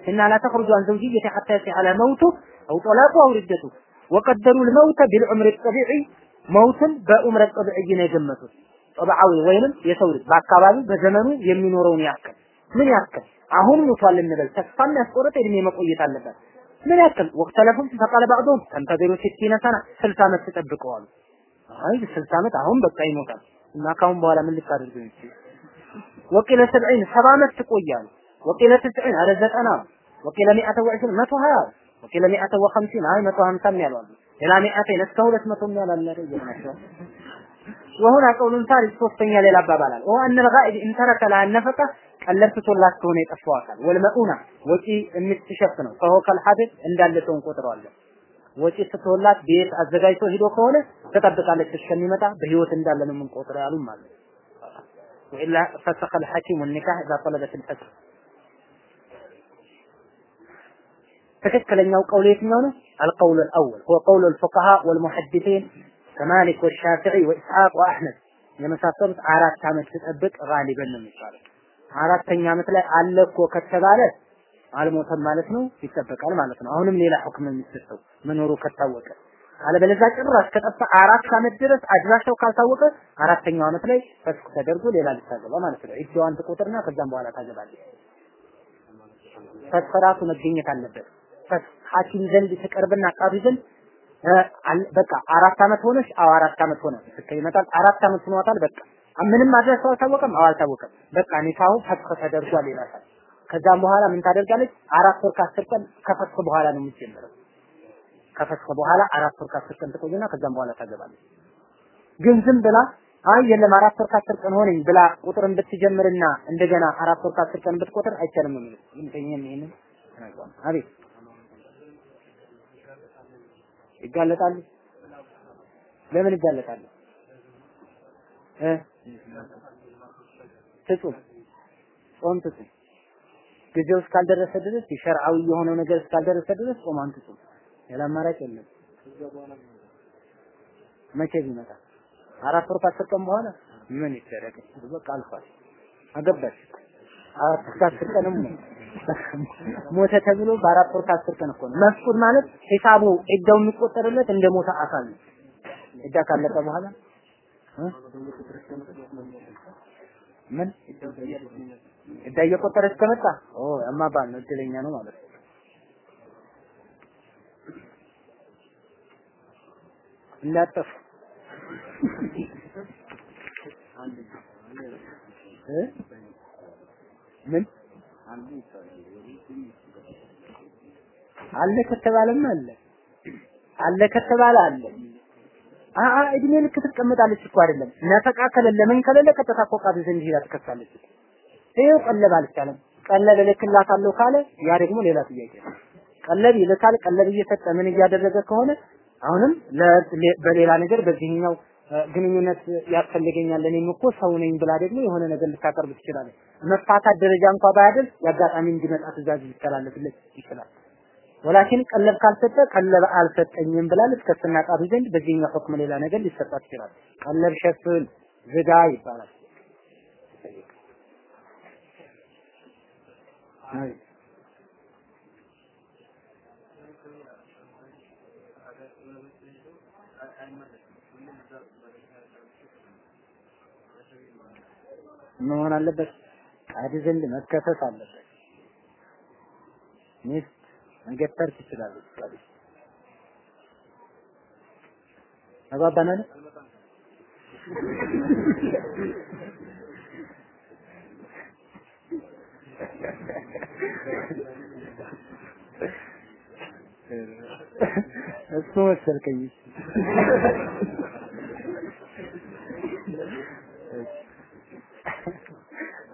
እና ላ አን ዘውጅየቲ ሐታ የሲሐ ለሃ መውቱ አው ጦላቁ አው ርደቱ ወቀደሩ ልመውተ ቢልዑምር ጠቢዒ መውትን በዑምረ ጠቢዒ ነው የገመቱት። ጠብዓዊ ወይንም የሰው ልጅ በአካባቢው በዘመኑ የሚኖረውን ያክል ምን ያክል አሁን ሞቷል እንበል፣ ተስፋ የሚያስቆርጥ እድሜ መቆየት አለበት። ምን ያክል ወክተለፉም ፈቃለ ባዕዶም ተንተዘሩ ሲቲነ ሰና ስልሳ ዓመት ተጠብቀዋል። አይ ስልሳ ዓመት አሁን በቃ ይሞታል እና ካሁን በኋላ ምን ልታደርግ ነው? ወቂለ ሰብዒን ሰባ ዓመት ትቆያለህ። ወቂለ ትስዒን አረ ዘጠና ወቂለ ሚአተ ወዒሽሪን መቶ ሀያ ወቂለ ሚአተ ወኸምሲን አይ መቶ ሀምሳም ያሏሉ ሌላ ሚአተይን እስከ ሁለት መቶም ያላለ ናቸው ወሁና ቀውሉን ሳሊስ ሶስተኛ ሌላ አባባላል ወ አነ ልጋኢድ ኢንተረከ ለሃ ነፈቀ ቀለብ ትቶላት ከሆነ የጠፋው አካል። ወልመኡና ወጪ የምትሸፍነው ፈሆ ከልሐቤት እንዳለ ሰውን ቆጥረዋለሁ ወጪ ትቶላት ቤት አዘጋጅቶ ሂዶ ከሆነ ተጠብቃለች እስከሚመጣ በህይወት እንዳለ ነው የምንቆጥረው ያሉም አለ ወኢላ ፈሰኸ ልሐኪሙ ኒካህ ኢዛ ጠለበት ልፈስህ ትክክለኛው ቀውል የትኛው ነው? አልቀውል አልአወል ሁወ ቀውል አልፉቀሃ ወልሙሐዲሲን ከማሊክ ወሻፊዒ ወኢስሐቅ ወአሕመድ የመሳሰሉት አራት ዓመት ሲጠብቅ ጋሊበን ነው የሚባለው። አራተኛ ዓመት ላይ አለ እኮ ከተባለ አልሞተም ማለት ነው፣ ይጠበቃል ማለት ነው። አሁንም ሌላ ሁክም የሚሰጠው መኖሩ ከታወቀ አለበለዚያ ጭራሽ ከጠፋ አራት ዓመት ድረስ አድራሻው ካልታወቀ አራተኛው ዓመት ላይ ፈስክ ተደርጎ ሌላ ልታገባ ማለት ነው። ኢድዋን ትቆጥርና ከዛም በኋላ ታገባለች። ተስፈራቱ መገኘት አለበት። ፈስ ሐኪም ዘንድ ትቀርብና ቃዲ ዘንድ በቃ አራት ዓመት ሆነሽ፣ አዎ አራት ዓመት ሆነ ትክክል ይመጣል። አራት ዓመት ሆኗታል። በቃ ምንም አድራሻው አልታወቀም። አዎ አልታወቀም። በቃ ኒካሁ ፈስክ ተደርጓል ይላታል። ከዛም በኋላ ምን ታደርጋለች? አራት ወር ከአስር ቀን ከፈስክ በኋላ ነው የሚጀምረው። ከፈስክ በኋላ አራት ወር ከአስር ቀን ትቆይና ከዛም በኋላ ታገባለች። ግን ዝም ብላ አይ የለም አራት ወር ከአስር ቀን ሆነኝ ብላ ቁጥርን ብትጀምርና እንደገና አራት ወር ከአስር ቀን ብትቆጥር አይቻልም ነው የሚሉት። ይሄን ይሄንን ተናግሯል። አቤት ይጋለጣሉ። ለምን ይጋለጣሉ? እ ትጹም ጾም ትጹም ጊዜው እስካልደረሰ ድረስ የሸርዓዊ የሆነው ነገር እስካልደረሰ ድረስ ጾም አንትጹም። ሌላ አማራጭ የለም። መቼ ቢመጣ አራት ወር ቀን በኋላ ምን ይደረግ? በቃ አልፏል። አገባሽ አራት ወር ከአስር ቀንም ሞተ ተብሎ በአራት ወር እኮ ነው። መፍቁድ ማለት ሂሳቡ ዒዳው የሚቆጠርለት እንደ ሞተ አካል ነው። ዒዳ ካለቀ በኋላ ምን ዒዳ እየቆጠረች ከመጣ ኦ እማባ ነው እድለኛ ነው ማለት ነው። እንዳጠፉ ምን አለ ከተባለም አለ። አለ ከተባለ አለ። አአ እድሜ ልክ ትቀመጣለች እኮ አይደለም። ነፈቃ ከሌለ ምን ከሌለ ቀጥታ እኮ ቃዲ ዘንድ ሄዳ ትከሳለች። ይሄው ቀለብ አልቻለም። ቀለብ እልክላታለሁ ካለ ያ ደግሞ ሌላ ጥያቄ ነው። ቀለብ ይልካል። ቀለብ እየሰጠ ምን እያደረገ ከሆነ አሁንም በሌላ ነገር በዚህኛው ግንኙነት ያስፈልገኛል እኔም እኮ ሰው ነኝ ብላ ደግሞ የሆነ ነገር ልታቀርብ ትችላለች። መፋታት ደረጃ እንኳ ባያደርስ የአጋጣሚ እንዲመጣ ትእዛዝ ሊተላለፍለት ይችላል። ወላኪን ቀለብ ካልሰጠ ቀለብ አልሰጠኝም ብላል እስከ ስናቃቢ ዘንድ በዚህኛው ሁክም ሌላ ነገር ሊሰጣት ይችላል። ቀለብ ሸፍን ዝጋ ይባላል። መሆን አለበት ቃዲ ዘንድ መከሰስ አለበት። ሚስት መገተር ትችላለች። ቃዲ ተግባባናል። እሱ መሰልከኝ።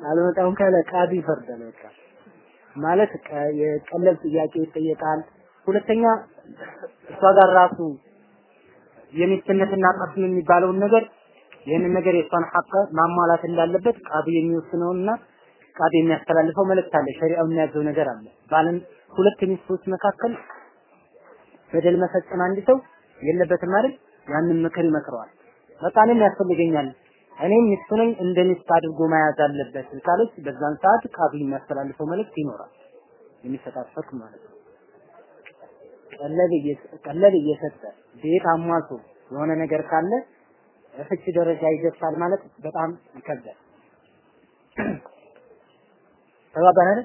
አልመጣም ካለ ቃዲ ይፈርዳል። በቃ ማለት የቀለብ ጥያቄ ይጠየቃል። ሁለተኛ እሷ ጋር ራሱ የሚስትነትና ቀስም የሚባለውን ነገር ይህንን ነገር የእሷን ሐቅ ማሟላት እንዳለበት ቃዲ የሚወስነውና ቃዲ የሚያስተላልፈው መልእክት አለ። ሸሪዓው የሚያዘው ነገር አለ። ባልን ሁለት ሚስቶች መካከል በደል መፈጸም አንድ ሰው የለበትም አይደል? ያንን ምክር ይመክረዋል። በቃ እኔም ያስፈልገኛል እኔም ሚስቱ ነኝ እንደ ሚስት አድርጎ መያዝ አለበት ካለች በዛን ሰዓት ቃዲ የሚያስተላልፈው መልእክት ይኖራል። የሚሰጣት ፍርድ ማለት ነው። ቀለብ እየሰጠ ቤት አሟልቶ የሆነ ነገር ካለ ፍቺ ደረጃ ይደርሳል ማለት በጣም ይከብዳል። አይደል?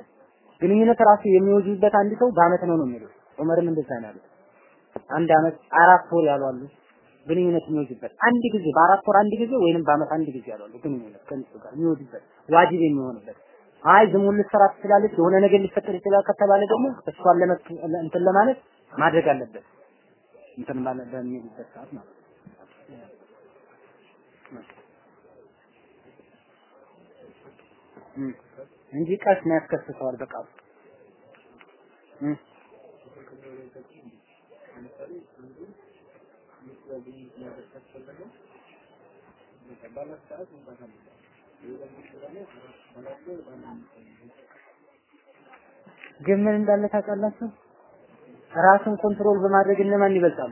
ግንኙነት ራሱ የሚወጁበት አንድ ሰው በአመት ነው ነው የሚሉት። ዑመርም እንደዛ ነው ያሉት። አንድ አመት አራት ወር ያሉ ግንኙነት የሚወጁበት አንድ ጊዜ በአራት ወር አንድ ጊዜ ወይንም በአመት አንድ ጊዜ አሉ። ግንኙነት ከሚስቱ ጋር የሚወጁበት ዋጅብ የሚሆንበት አይ ዝሙን ልትሰራ ትችላለች፣ የሆነ ነገር ሊፈጠር ይችላል ከተባለ ደግሞ እሷን ለመክ እንትን ለማለት ማድረግ አለበት። እንትን ማለት በሚልበት ሰዓት ማለት እንጂ ቀስ ነው ያስከስሰዋል በቃሉ ግን ምን እንዳለ ታውቃላችሁ? ራስን control በማድረግ እነማን ይበልጣሉ?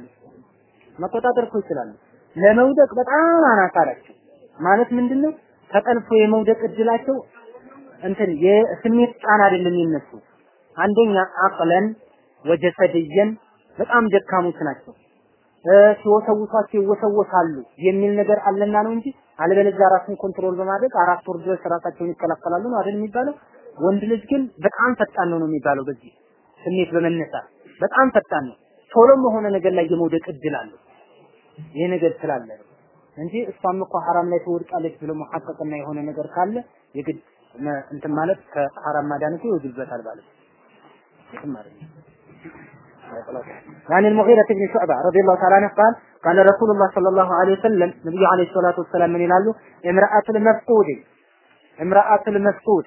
መቆጣጠር እኮ ይችላሉ። ለመውደቅ በጣም አናሳ ናቸው። ማለት ምንድነው ተጠልፎ የመውደቅ እድላቸው እንትን የስሜት ጫና አይደለም የሚነሱ አንደኛ عقلا وجسديا በጣም ደካሞች ናቸው። ሲወሰውሷቸው ይወሰወሳሉ የሚል ነገር አለና ነው እንጂ አለበለዚያ ራሱን control በማድረግ አራት ወር ድረስ ራሳቸውን ይከላከላሉ ነው አይደል የሚባለው። ወንድ ልጅ ግን በጣም ፈጣን ነው ነው የሚባለው። በዚህ ስሜት በመነሳት በጣም ፈጣን ነው። ቶሎም በሆነ ነገር ላይ የመውደቅ እድል አለው። ይሄ ነገር ስላለ ነው እንጂ እሷም እኮ ሐራም ላይ ትወድቃለች ብሎ መሐቀቅና የሆነ ነገር ካለ የግድ እንትን ማለት ከሐራም ማዳን እኮ ማለት ነው عن المغيرة بن شعبة رضي الله تعالى عنه قال قال رسول الله صلى الله عليه وسلم نبي عليه الصلاة والسلام من يلالو امرأة المفقود امرأة المفقود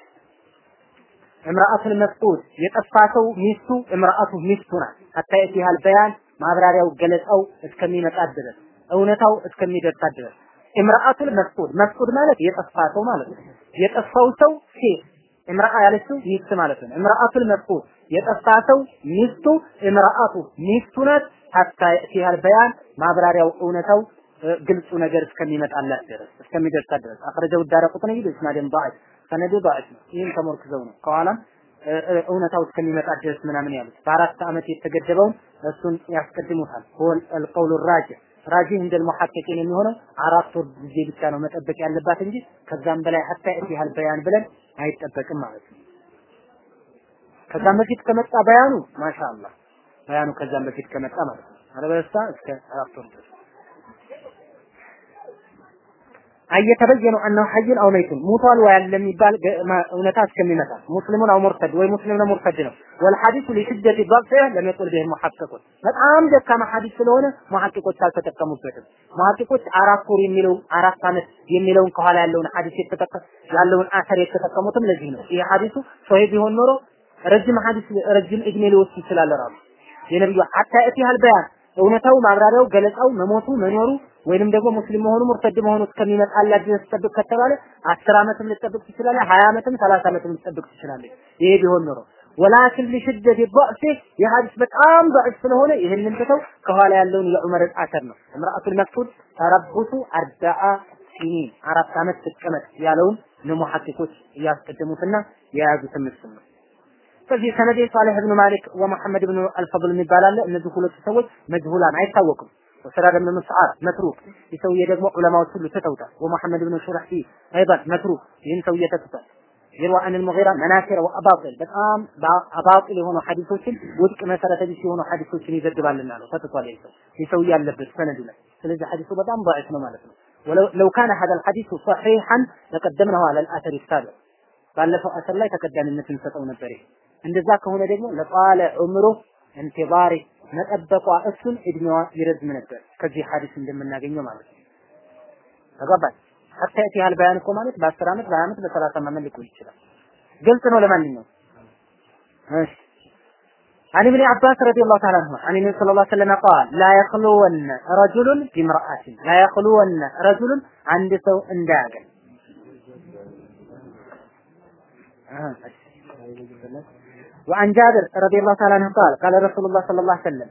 امرأة المفقود يጠፋቸው ሚስቱ امرأته ሚስቱ ናት حتى يأتيها البيان ማብራሪያው ገለጸው እስከሚመጣት ድረስ እውነታው እስከሚደርሳት ድረስ امرأة المفقود መፍቁድ ማለት የጠፋ ሰው ማለት ነው የጠፋው ሰው ሴት እምራአ ያለችው ሚስት ማለት ነው። እምራአቱል መጥፉ የጠፋ ሰው ሚስቱ እምራአቱ ሚስቱ ናት። ሀታ ሲያል በያን ማብራሪያው እውነታው ግልጹ ነገር እስከሚመጣላት ድረስ እስከሚደርሳት ድረስ አخرجው ዳረቁጥን ይብል ስናደም ባዕድ ሰነዱ ባዕድ ነው። ይህም ተሞርክዘው ነው። ከኋላም እውነታው እስከሚመጣ ድረስ ምናምን ያሉት በአራት ዓመት የተገደበውን እሱን ያስቀድሙታል። ሆል አልቀውሉ ራጅህ ራጂህ እንደል ሙሐቂቂን የሚሆነው አራት ወር ጊዜ ብቻ ነው መጠበቅ ያለባት እንጂ ከዛም በላይ ሐታ ያህል በያን ብለን አይጠበቅም ማለት ነው። ከዛም በፊት ከመጣ በያኑ ማሻአላህ በያኑ ከዛም በፊት ከመጣ ማለት ነው። አለበለዚያ እስከ አራት ወር ድረስ አየተበየነው አነው ሐይን አው መይቱን ሙቷል ወይ ያለ የሚባል እውነታ እስከሚመጣ ሙስሊሙን አው ሙርተድ ወይ ሙስሊም ነው ሙርተድ ነው ወል ሐዲሱ ሊሽደት ضبطه لم يقل به المحققون በጣም ደካማ ሐዲስ ስለሆነ ሙሐቂቆች አልተጠቀሙበትም ሙሐቂቆች አራት ወር የሚለው አራት ዓመት የሚለውን ከኋላ ያለውን ሐዲስ የተጠቀ ያለውን አሰር የተጠቀሙትም ለዚህ ነው ይሄ ሐዲሱ ሶሂህ ቢሆን ኖሮ ረጅም ሐዲስ ረጅም እድሜ ሊወስድ ይችላል ራሱ የነብዩ ሐታ እቲሃል በያን እውነታው ማብራሪያው ገለጻው መሞቱ መኖሩ ወይንም ደግሞ ሙስሊም መሆኑ ሙርተድ መሆኑ እስከሚመጣላት ድረስ ጠብቅ ከተባለ 10 ዓመትም ልጠብቅ ትችላለህ፣ 20 ዓመትም 30 ዓመትም ልጠብቅ ትችላለህ። ይሄ ቢሆን ኖሮ ወላኪን ለሽደት ضعف ይህ በጣም ضعف ስለሆነ ይህንን ትተው ከኋላ ያለውን የዑመር አሰር ነው። እምራአቱል መክቱል ተረቡቱ አርባዓ ሲኒን አራት ዓመት ትቀመጥ ያለውን ለሙሐቂቆች እያስቀደሙትና የያዙትን ምስል ነው። ከዚህ ሰነዴ ሷሊህ ኢብኑ ማሊክ ወመሐመድ ኢብኑ አልፈضል የሚባል አለ። እነዚህ ሁለት ሰዎች መጅሁላን አይታወቁም። ወሰራድ ብን መስዓር መትሩክ ይህ ሰውዬ ደግሞ ዑለማዎች ሁሉ ትተውታል። ወመሐመድ ብን ሹረሕቢ አይባል መትሩክ ይህን ሰውዬ ተትቷል። ይርዋ አን ልሙጊራ መናኪር ወአባጢል በጣም አባጢል የሆኑ ሐዲሶችን ውድቅ መሰረተ ቢስ የሆኑ ሐዲሶችን ይዘግባልና ነው ተትቷል። ይህ ሰው ይህ ሰውዬ ያለበት ሰነዱ ላይ ስለዚህ ሐዲሱ በጣም ضعيف ነው ማለት ነው። ولو لو كان هذا الحديث صحيحا لقدمناه على الاثر السابق ባለፈው አሰር ላይ ተቀዳሚነት እንሰጠው ነበር። እንደዛ ከሆነ ደግሞ ለጣለ ዑምሩ እንቲባሪ መጠበቋ እሱን እድሜዋ ይረዝም ነበር። ከዚህ ሐዲስ እንደምናገኘው ማለት ነው። ተገባል። ሐታ ያህል በያን እኮ ማለት በ10 ዓመት በ20 ዓመት በ30 ዓመት ሊቆይ ይችላል። ግልጽ ነው ለማንኛውም። እሺ عن ابن عباس رضي الله تعالى عنه عن النبي صلى الله عليه وسلم قال لا يخلون رجل بامرأة لا يخلون رجل عند سوء እንዳያገኝ وعن جابر رضي الله تعالى عنه قال قال رسول الله صلى الله عليه وسلم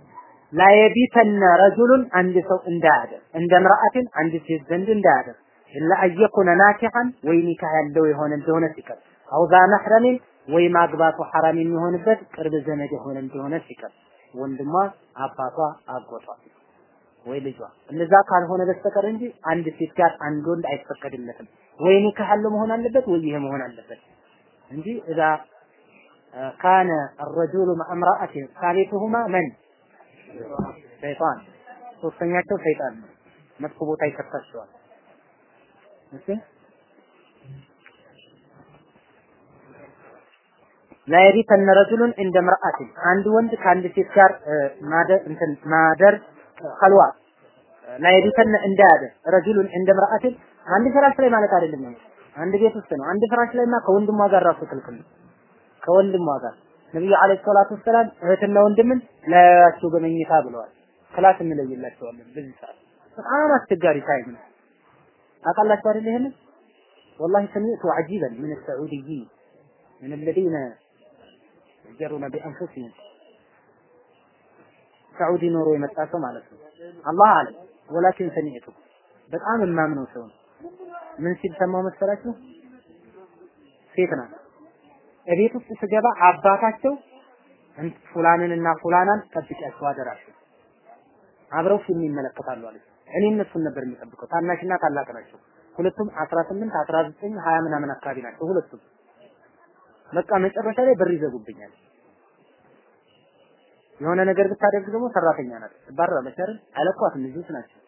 لا يبيتن رجل عند سوء እንዳያደር እንደ ምርአትን አንድ ሴት ዘንድ እንዳያደር ኢላ አየኩነ ናኪሐን ወይ ኒካህ ያለው የሆነ እንደሆነ ሲቀር አው ዛ መሕረሚን ወይ ማግባቱ ሐራም የሚሆንበት ቅርብ ዘመድ የሆነ እንደሆነ ሲቀር ወንድሟ፣ አባቷ፣ አጎቷ ወይ ልጇ እነዛ ካልሆነ በስተቀር እንጂ አንድ ሴት ጋር አንድ ወንድ አይፈቀድለትም። ወይ ኒካህ ያለው መሆን አለበት ወይ ይሄ መሆን አለበት እንጂ እዛ ካነ الرجل مع امرأة ثالثهما من ሸይጣን ሶስተኛቸው ሰይጣን ነው። መጥፎ ቦታ ይከታቸዋል። እሺ ላይሪተነ ረጁሉን እንደ ምርአትን አንድ ወንድ ከአንድ ሴት ጋር ማደር እንትን ማደር ኸልዋ ላይሪተነ እንዳያደር ረጁሉን እንደ ምርአትን አንድ ፍራሽ ላይ ማለት አይደለም። አንድ ቤት ውስጥ ነው። አንድ ፍራሽ ላይማ ከወንድሟ ጋር ራሱ ክልክል ነው። ከወንድሟ ጋር ነብዩ አለይሂ ሰላቱ ወሰላም እህትና ወንድምን ለያያቸው በመኝታ ብለዋል። ክላስ እንለይላቸዋለን በዚህ ሰዓት በጣም አስቸጋሪ ታይም ነው። ታውቃላችሁ አይደል ይሄንን والله سمعت عجيبا من السعوديين من الذين يجرون بأنفسهم سعودي ኖሮ የመጣ ሰው ማለት ነው። አላህ አለ ወላኪን ሰሚዕቱ በጣም የማምነው ሰው ነው። ምን ሲል ሰማው መሰላችሁ? ሴት ናት። እቤት ውስጥ ስገባ አባታቸው ፉላንን እና ፉላናን ጠብቂያቸው አደራቸው አብረው ፊልም ይመለከታሉ አለች። እኔ እነሱን ነበር የሚጠብቀው። ታናሽና ታላቅ ናቸው። ሁለቱም 18 19 20 ምናምን አካባቢ ናቸው ሁለቱም። በቃ መጨረሻ ላይ በር ይዘጉብኛል። የሆነ ነገር ብታደርግ ደግሞ ሰራተኛ ናት ትባረራለች አይደል? አይለቋትም ልጆች ናቸው።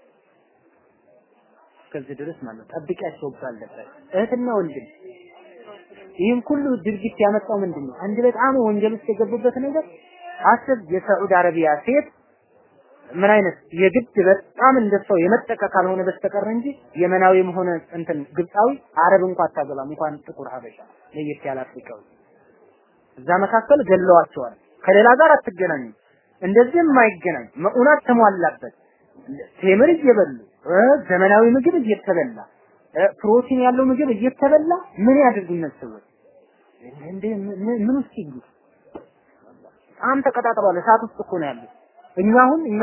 እስከዚህ ድረስ ማለት ጠብቂያቸው ነበር። እህትና ወንድም ይህን ሁሉ ድርጊት ያመጣው ምንድን ነው? አንድ በጣም ወንጀል ውስጥ የገቡበት ነገር አስብ። የሳዑዲ አረቢያ ሴት ምን አይነት የግድ በጣም እንደሰው የመጠቀ ካልሆነ በስተቀር እንጂ የመናዊም ሆነ እንትን ግብፃዊ አረብ እንኳን አታገባም፣ እንኳን ጥቁር ሀበሻ ለየት ያለ አፍሪካዊ። እዛ መካከል ገለዋቸዋል። ከሌላ ጋር አትገናኙ። እንደዚህ የማይገናኝ መኡናት ተሟላበት ቴምር እየበሉ ዘመናዊ ምግብ እየተበላ ፕሮቲን ያለው ምግብ እየተበላ ምን ያድርጉ እነዚህ ሰዎች? እንዴ ምን ውስጥ ይግቡ? በጣም ተቀጣጥሏል። እሳት ውስጥ እኮ ነው ያሉት። እኛ አሁን እኛ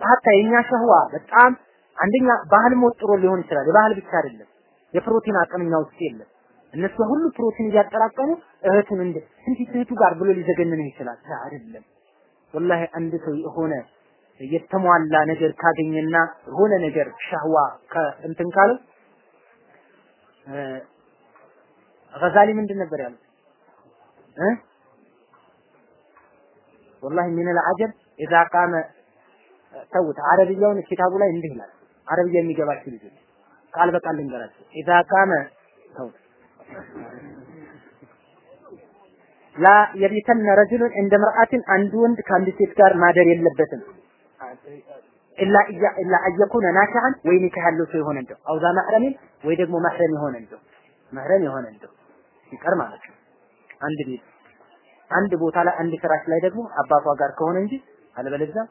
ሀታ የኛ ሸህዋ በጣም አንደኛ ባህል ሞጥሮ ሊሆን ይችላል። የባህል ብቻ አይደለም፣ የፕሮቲን አቅም እኛ ውስጥ የለም። እነሱ ሁሉ ፕሮቲን እያጠራቀሙ እህቱን እንደ እንዴት እህቱ ጋር ብሎ ሊዘገንነው ይችላል። አይደለም ወላሂ አንድ ሰው የሆነ የተሟላ ነገር ካገኘና የሆነ ነገር ሻህዋ ከእንትን ካለው ገዛሊ ምንድን ነበር ያሉት? እ ወላሂ ሚን አልዓጀብ ኢዛ ቃመ ተውት አረብያውን ኪታቡ ላይ እንዲህ ይላል። አረብያ የሚገባችሁ ልጆች ቃል በቃል ልንገራችሁ። ኢዛ ቃመ ተውት ላ የቢተነ ረጅሉን እንደ ምርአትን አንድ ወንድ ከአንድ ሴት ጋር ማደር የለበትም ኢላ ኢላ አየኩነ ናኪዓን ወይ ኒካህ ያለው እንደው አውዛ ማህረሚን ወይ ደግሞ ማህረም የሆነ እንደው ማህረም የሆነ እንደው ሲቀር ማለት ነው። አንድ ቤት አንድ ቦታ ላይ አንድ ፍራሽ ላይ ደግሞ አባቷ ጋር ከሆነ እንጂ አለበለዚያ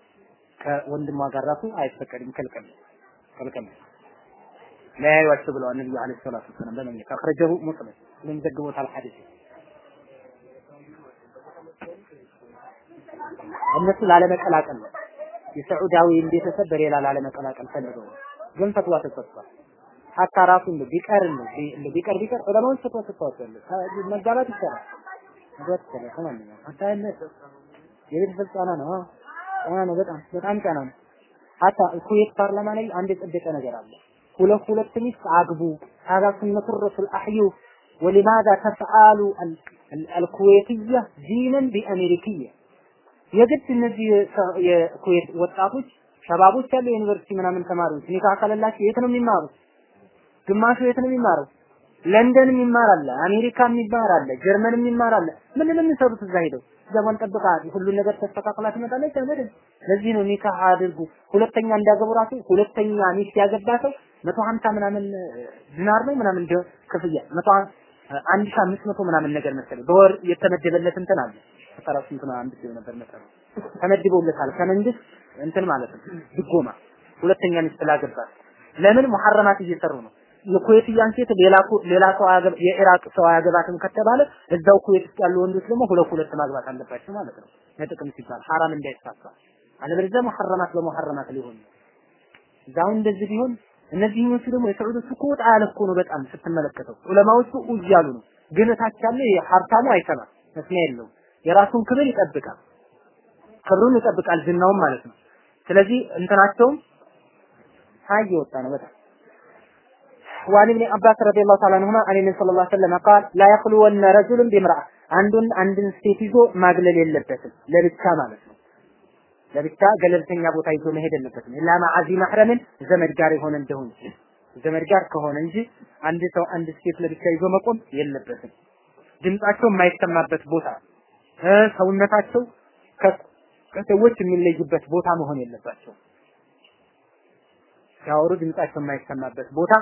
ከወንድሟ ጋር ራሱ አይፈቀድም፣ ክልክል ክልክል ላያዩአቸው ብለዋል ነቢዩ ዓለይሂ ሰላቱ ወሰላም በመኘት አኽረጀሁ ሙስሊም ምን ዘግቦታል ሐዲስ እነሱ ላለመቀላቀል ነው። የሰዑዳዊን ቤተሰብ በሌላ ላለመቀላቀል ፈልገው ግን ፈትዋ ተሰጥቷል። ሀታ ራሱ ቢቀር ቢቀር ቢቀር ዑለማዎች ፈትዋ ሰጥተዋል። መጋባት ይቻላል። ወጥተለ ከማንኛውም ሀታ የቤተሰብ ጫና ነው። ጫና ነው። በጣም በጣም ጫና ነው። ሀታ ኩዌት ፓርላማ ላይ አንድ የጸደቀ ነገር አለ። ሁለት ሁለት ሚስት አግቡ ሀዛ ሱነቱ ረሱል አህዩ ወሊማዛ ተፍአሉ አልኩዌትያ ዲነን ቢአሜሪክያ የግድ እነዚህ የኩዌት ወጣቶች ሸባቦች ያሉ ዩኒቨርሲቲ ምናምን ተማሪዎች ኒካ ካለላቸው የት ነው የሚማሩት? ግማሹ የት ነው የሚማረው? ለንደን የሚማር አለ፣ አሜሪካ የሚማር አለ፣ ጀርመን የሚማር አለ። ምንድን ነው የሚሰሩት እዛ ሄደው? ዘመን ጠብቃ ሁሉን ነገር ተስተካክላ ትመጣለች አይደል? ለዚህ ነው ኒካ አድርጉ። ሁለተኛ እንዳገቡ ራሱ ሁለተኛ ሚስት ያገባ ሰው መቶ ሀምሳ ምናምን ዲናር ነው ምናምን ክፍያ አንድ ሺህ አምስት መቶ ምናምን ነገር መሰለኝ በወር የተመደበለት እንትን አለ። ፈጠራው ስንት ነው? አንድ ሲሆን ነበር መጠኑ ተመድቦለታል ከመንግስት እንትን ማለት ነው ድጎማ። ሁለተኛ ሚስት ላገባት ለምን ሙሐረማት እየሰሩ ነው? የኩዌትያን ሴት ሌላ ሌላ ሰው አያገባ የኢራቅ ሰው አያገባትም ከተባለ እዛው ኩዌት ውስጥ ያሉ ወንዶች ደግሞ ሁለት ሁለት ማግባት አለባቸው ማለት ነው። ለጥቅም ሲባል ሐራም እንዳይሳፋ አለበለዚያ ሙሐረማት በሙሐረማት ሊሆን ነው። እዛው እንደዚህ ቢሆን እነዚህኞቹ ደግሞ የሰዑዶቹ እኮ ወጣ ያለ እኮ ነው በጣም ስትመለከተው ዑለማዎቹ እያሉ ነው ግን እታች ያለ ሀብታሙ አይሰማም መስሚያ የለውም የራሱን ክብር ይጠብቃል ክብሩን ይጠብቃል ዝናውን ማለት ነው ስለዚህ እንትናቸውም ሀይ ወጣ ነው በጣም وعن ابن عباس رضي الله تعالى عنهما عن النبي صلى الله عليه وسلم قال لا يخلون رجل بامرأة አንዱን አንድን ሴት ይዞ ማግለል የለበትም ለብቻ ማለት ነው ለብቻ ገለልተኛ ቦታ ይዞ መሄድ የለበትም ኢላ ማዓዚ ማህረምን ዘመድ ጋር የሆነ እንደሆነ ዘመድ ጋር ከሆነ እንጂ አንድ ሰው አንድ ሴት ለብቻ ይዞ መቆም የለበትም ድምጻቸው የማይሰማበት ቦታ ሰውነታቸው ከሰዎች የሚለዩበት ቦታ መሆን የለባቸው ሲያወሩ ድምጻቸው የማይሰማበት ቦታ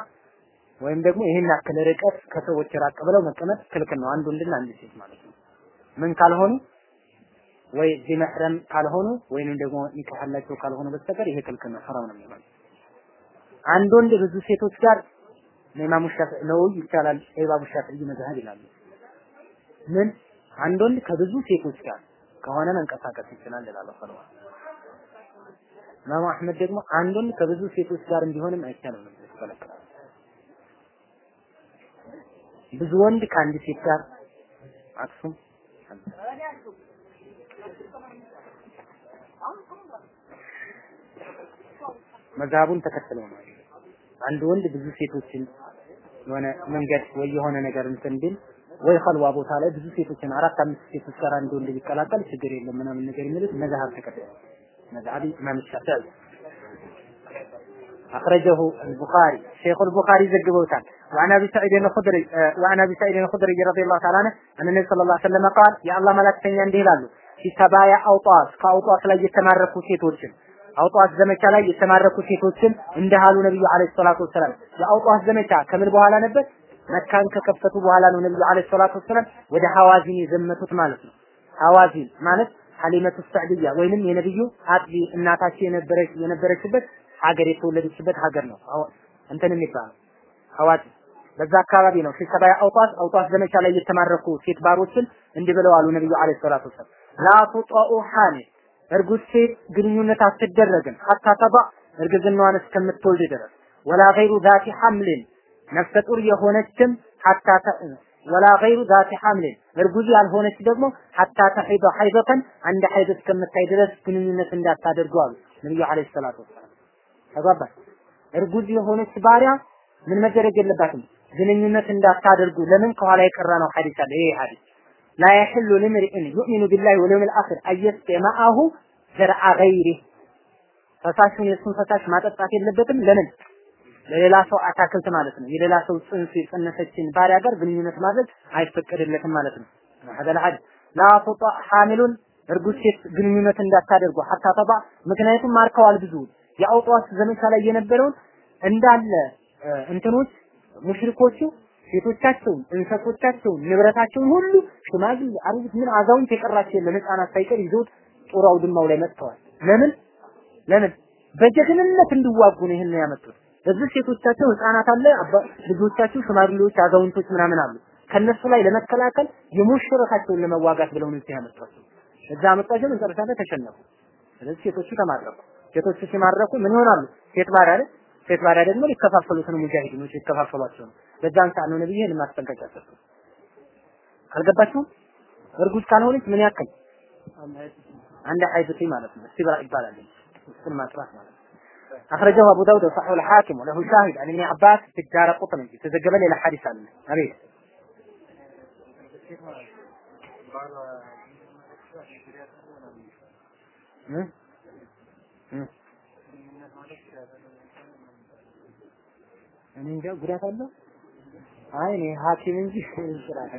ወይም ደግሞ ይሄን ያክል ርቀት ከሰዎች ራቅ ብለው መቀመጥ ክልክል ነው። አንድ ወንድና አንድ ሴት ማለት ነው። ምን ካልሆኑ ወይ ዚመህረም ካልሆኑ ወይንም ደግሞ ኒካህ ካልሆኑ በስተቀር ይሄ ክልክል ነው፣ ሐራም ነው የሚሆነው። አንድ ወንድ ብዙ ሴቶች ጋር ኢማሙ ሻፊዒ ነው ይቻላል፣ ኢማሙ ሻፊዒ መዝሀብ ይላሉ። ምን አንድ ወንድ ከብዙ ሴቶች ጋር ከሆነ መንቀሳቀስ ይችላል ይላል ፈርዋ ኢማሙ አህመድ ደግሞ አንድ ወንድ ከብዙ ሴቶች ጋር እንዲሆንም አይቻልም ይከለክላል። ብዙ ወንድ ከአንድ ሴት ጋር አክሱም መዛቡን ተከትለው ነው። አንድ ወንድ ብዙ ሴቶችን የሆነ መንገድ ወይ የሆነ ነገር እንትን ቢል ወይ ኸልዋ ቦታ ላይ ብዙ ሴቶችን አራት አምስት ሴቶች ጋር አንድ ወንድ ቢቀላቀል ችግር የለም ምናምን ነገር የሚሉት መዛሀብ ተከትለው መዛሀቢ ኢማም ሻፊዒ أخرجه البخاري شيخ البخاري زجبوتان وعن أبي سعيد الخدري وعن أبي سعيد الخدري رضي الله تعالى عنه أن النبي صلى الله عليه وسلم قال يا الله ملك تنيا እንዲህ ይላሉ في ሰባያ አውጣስ ከአውጣስ ላይ የተማረኩ ሴቶችን አውጣስ ዘመቻ ላይ የተማረኩ ሴቶችን እንደሃሉ ነብዩ አለይሂ ሰላቱ ወሰላም። የአውጣስ ዘመቻ ከምን በኋላ ነበር? መካን ከከፈቱ በኋላ ነው ነብዩ አለይሂ ሰላቱ ወሰላም ወደ ሐዋዚን የዘመቱት ማለት ነው። ሐዋዚን ማለት ሐሊመቱ ሰዕድያ ወይንም የነብዩ አጥቢ እናታቸው የነበረች የነበረችበት ሀገር የተወለደችበት ሀገር ነው። እንትን የሚባለው ሐዋዚን። በዛ አካባቢ ነው ሲሰባያ አውጣስ አውጣስ ዘመቻ ላይ የተማረኩ ሴት ባሮችን እንዲህ ብለው አሉ ነብዩ አለይሂ ሰላቱ ወሰላም ላ ቱጣኡ ሐሚል እርጉዝ ሴት ግንኙነት አትደረግም። ሐታ ተባ እርግዝናዋን እስከምትወልድ ድረስ። ወላ ገይሩ ዛቲ ሐምልን ነፍሰ ጡር የሆነችም ሐታ ወላ ገይሩ ዛቲ ሐምልን እርጉዝ ያልሆነች ደግሞ ሐታ ተሒደ ሐይደተን አንድ ሐይድ እስከምታይ ድረስ ግንኙነት እንዳታደርጉ አሉ ነብዩ አለይሂ ሰላቱ ወሰላም። ተግባባል እርጉዝ የሆነች ባሪያ ምን መደረግ የለባትም። ግንኙነት እንዳታደርጉ። ለምን ከኋላ የቀረ ነው ሐዲስ አለ? ይሄ ሐዲስ لا يحل لامرئ يؤمن بالله واليوم الآخر أن يسقي معه زرع غيره ፈሳሹን የእሱን ፈሳሽ ማጠጣት የለበትም ለምን ለሌላ ሰው አታክልት ማለት ነው የሌላ ሰው ጽንስ የጸነሰችን ባሪያ ጋር ግንኙነት ማድረግ አይፈቀድለትም ማለት ነው هذا الحد لا تطع حامل እርጉዝ ሴት ግንኙነት እንዳታደርጉ ሐታ ተባ ምክንያቱም ማርከዋል ብዙ የአውጣስ ዘመቻ ላይ የነበረውን እንዳለ እንትኖች ሙሽሪኮቹ ሴቶቻቸውን፣ እንሰሶቻቸውን፣ ንብረታቸውን ሁሉ ሽማግሌ፣ አሮጊት፣ ምን አዛውንት የቀራቸው የለም ህፃናት ሳይቀር ይዘውት ጦር አውድማው ላይ መጥተዋል። ለምን ለምን በጀግንነት እንዲዋጉ ነው ይሄን ያመጡት። እዚህ ሴቶቻቸው ህፃናት አለ፣ ልጆቻቸው፣ ሽማግሌዎች፣ አዛውንቶች ምናምን አሉ። ከነሱ ላይ ለመከላከል የሙሽረታቸውን ለመዋጋት ብለው ነው ያመጧቸው። እዛ አመጣቸው፣ መጨረሻ ላይ ተሸነፉ። ስለዚህ ሴቶቹ ተማረኩ። ሴቶቹ ሲማረኩ ምን ይሆናሉ? ሴት ባሪያ አይደል? ሴት ባሪያ ደግሞ ሊከፋፈሉት ነው ሙጃሂዲኖች ሊከፋፈሏቸው ነው። በዛን ሰዓት ነው ነብዩ ይሄን ማስጠንቀቂያ ሰጡ። ካልገባችሁ እርጉዝ ካልሆነች ምን ያክል አንድ ሐይድቲ ማለት ነው ሲብራ ይባላል። እሱን ማጥራት ማለት ነው። أخرجه أبو داود وصححه الحاكم وله شاهد عن ابن عباس في الدار قطني تزجب إلى حديث عنه أبيت እኔ እንጃ ጉዳት አለው። አይ እኔ ሐኪም እንጂ ስራት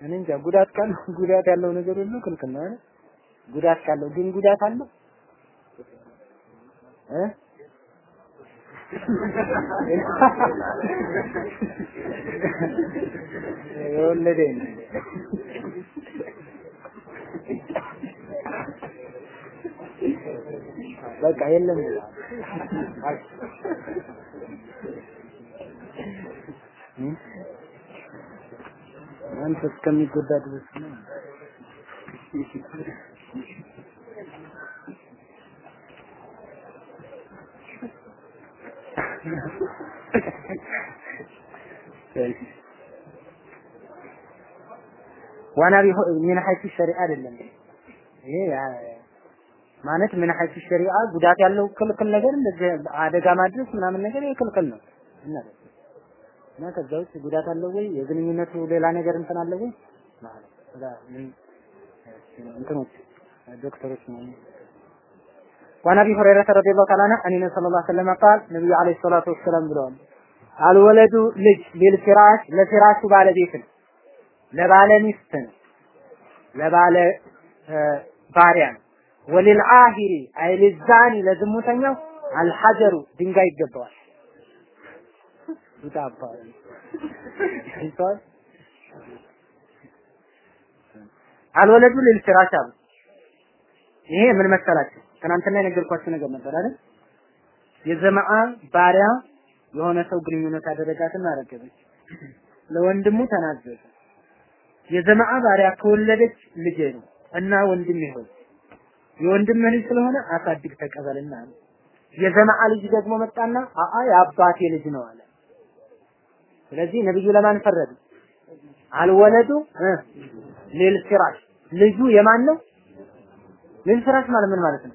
እኔ እንጃ ጉዳት ካለው ጉዳት ያለው ነገር ሁሉ ክልክል ነው አይደል? ጉዳት ካለው ግን ጉዳት አለው እ? የወለደኝ በቃ የለም አንተ እስከሚጎዳ ድረስ ነው። ዋና ምን ሐይቱ ሸሪዓ አይደለም ይሄ ማለት ምን ሐይቱ ሸሪዓ ጉዳት ያለው ክልክል ነገር እንደዚህ አደጋ ማድረስ ምናምን ነገር ይሄ ክልክል ነው እና እና ከዛ ውጭ ጉዳት አለው ወይ የግንኙነቱ ሌላ ነገር እንትን አለው ወይ ማለት እንትኖች ዶክተሮች ነው وعن ابي هريره رضي الله تعالى عنه ان النبي صلى الله عليه وسلم قال النبي عليه الصلاه والسلام ብለዋል አልወለዱ ልጅ ሊልፍራሽ ለፍራሹ ባለቤት ነው ለባለ ሚስት ነው ለባለ ባሪያ ነው ወሊልአሂሪ አይ ሊዛኒ ለዝሙተኛው አልሐጀሩ ድንጋይ ይገባዋል ይጣባል ይጣል አልወለዱ ሊልፍራሽ አሉ ይሄ ምን መሰላችሁ ትናንትና የነገርኳችሁ ነገር ነበር አይደል የዘመአ ባሪያ የሆነ ሰው ግንኙነት አደረጋትና አረገዘች ለወንድሙ ተናዘዘ የዘመአ ባሪያ ከወለደች ልጄ ነው እና ወንድሜ ሆይ የወንድምህ ልጅ ስለሆነ አሳድግ ተቀበልና አለ። የዘመዓ ልጅ ደግሞ መጣና አአ የአባቴ ልጅ ነው አለ። ስለዚህ ነብዩ ለማን ፈረዱ? አልወለዱ ሊል ፍራሽ ልጁ የማን ነው? ሊል ፍራሽ ማለት ምን ማለት ነው?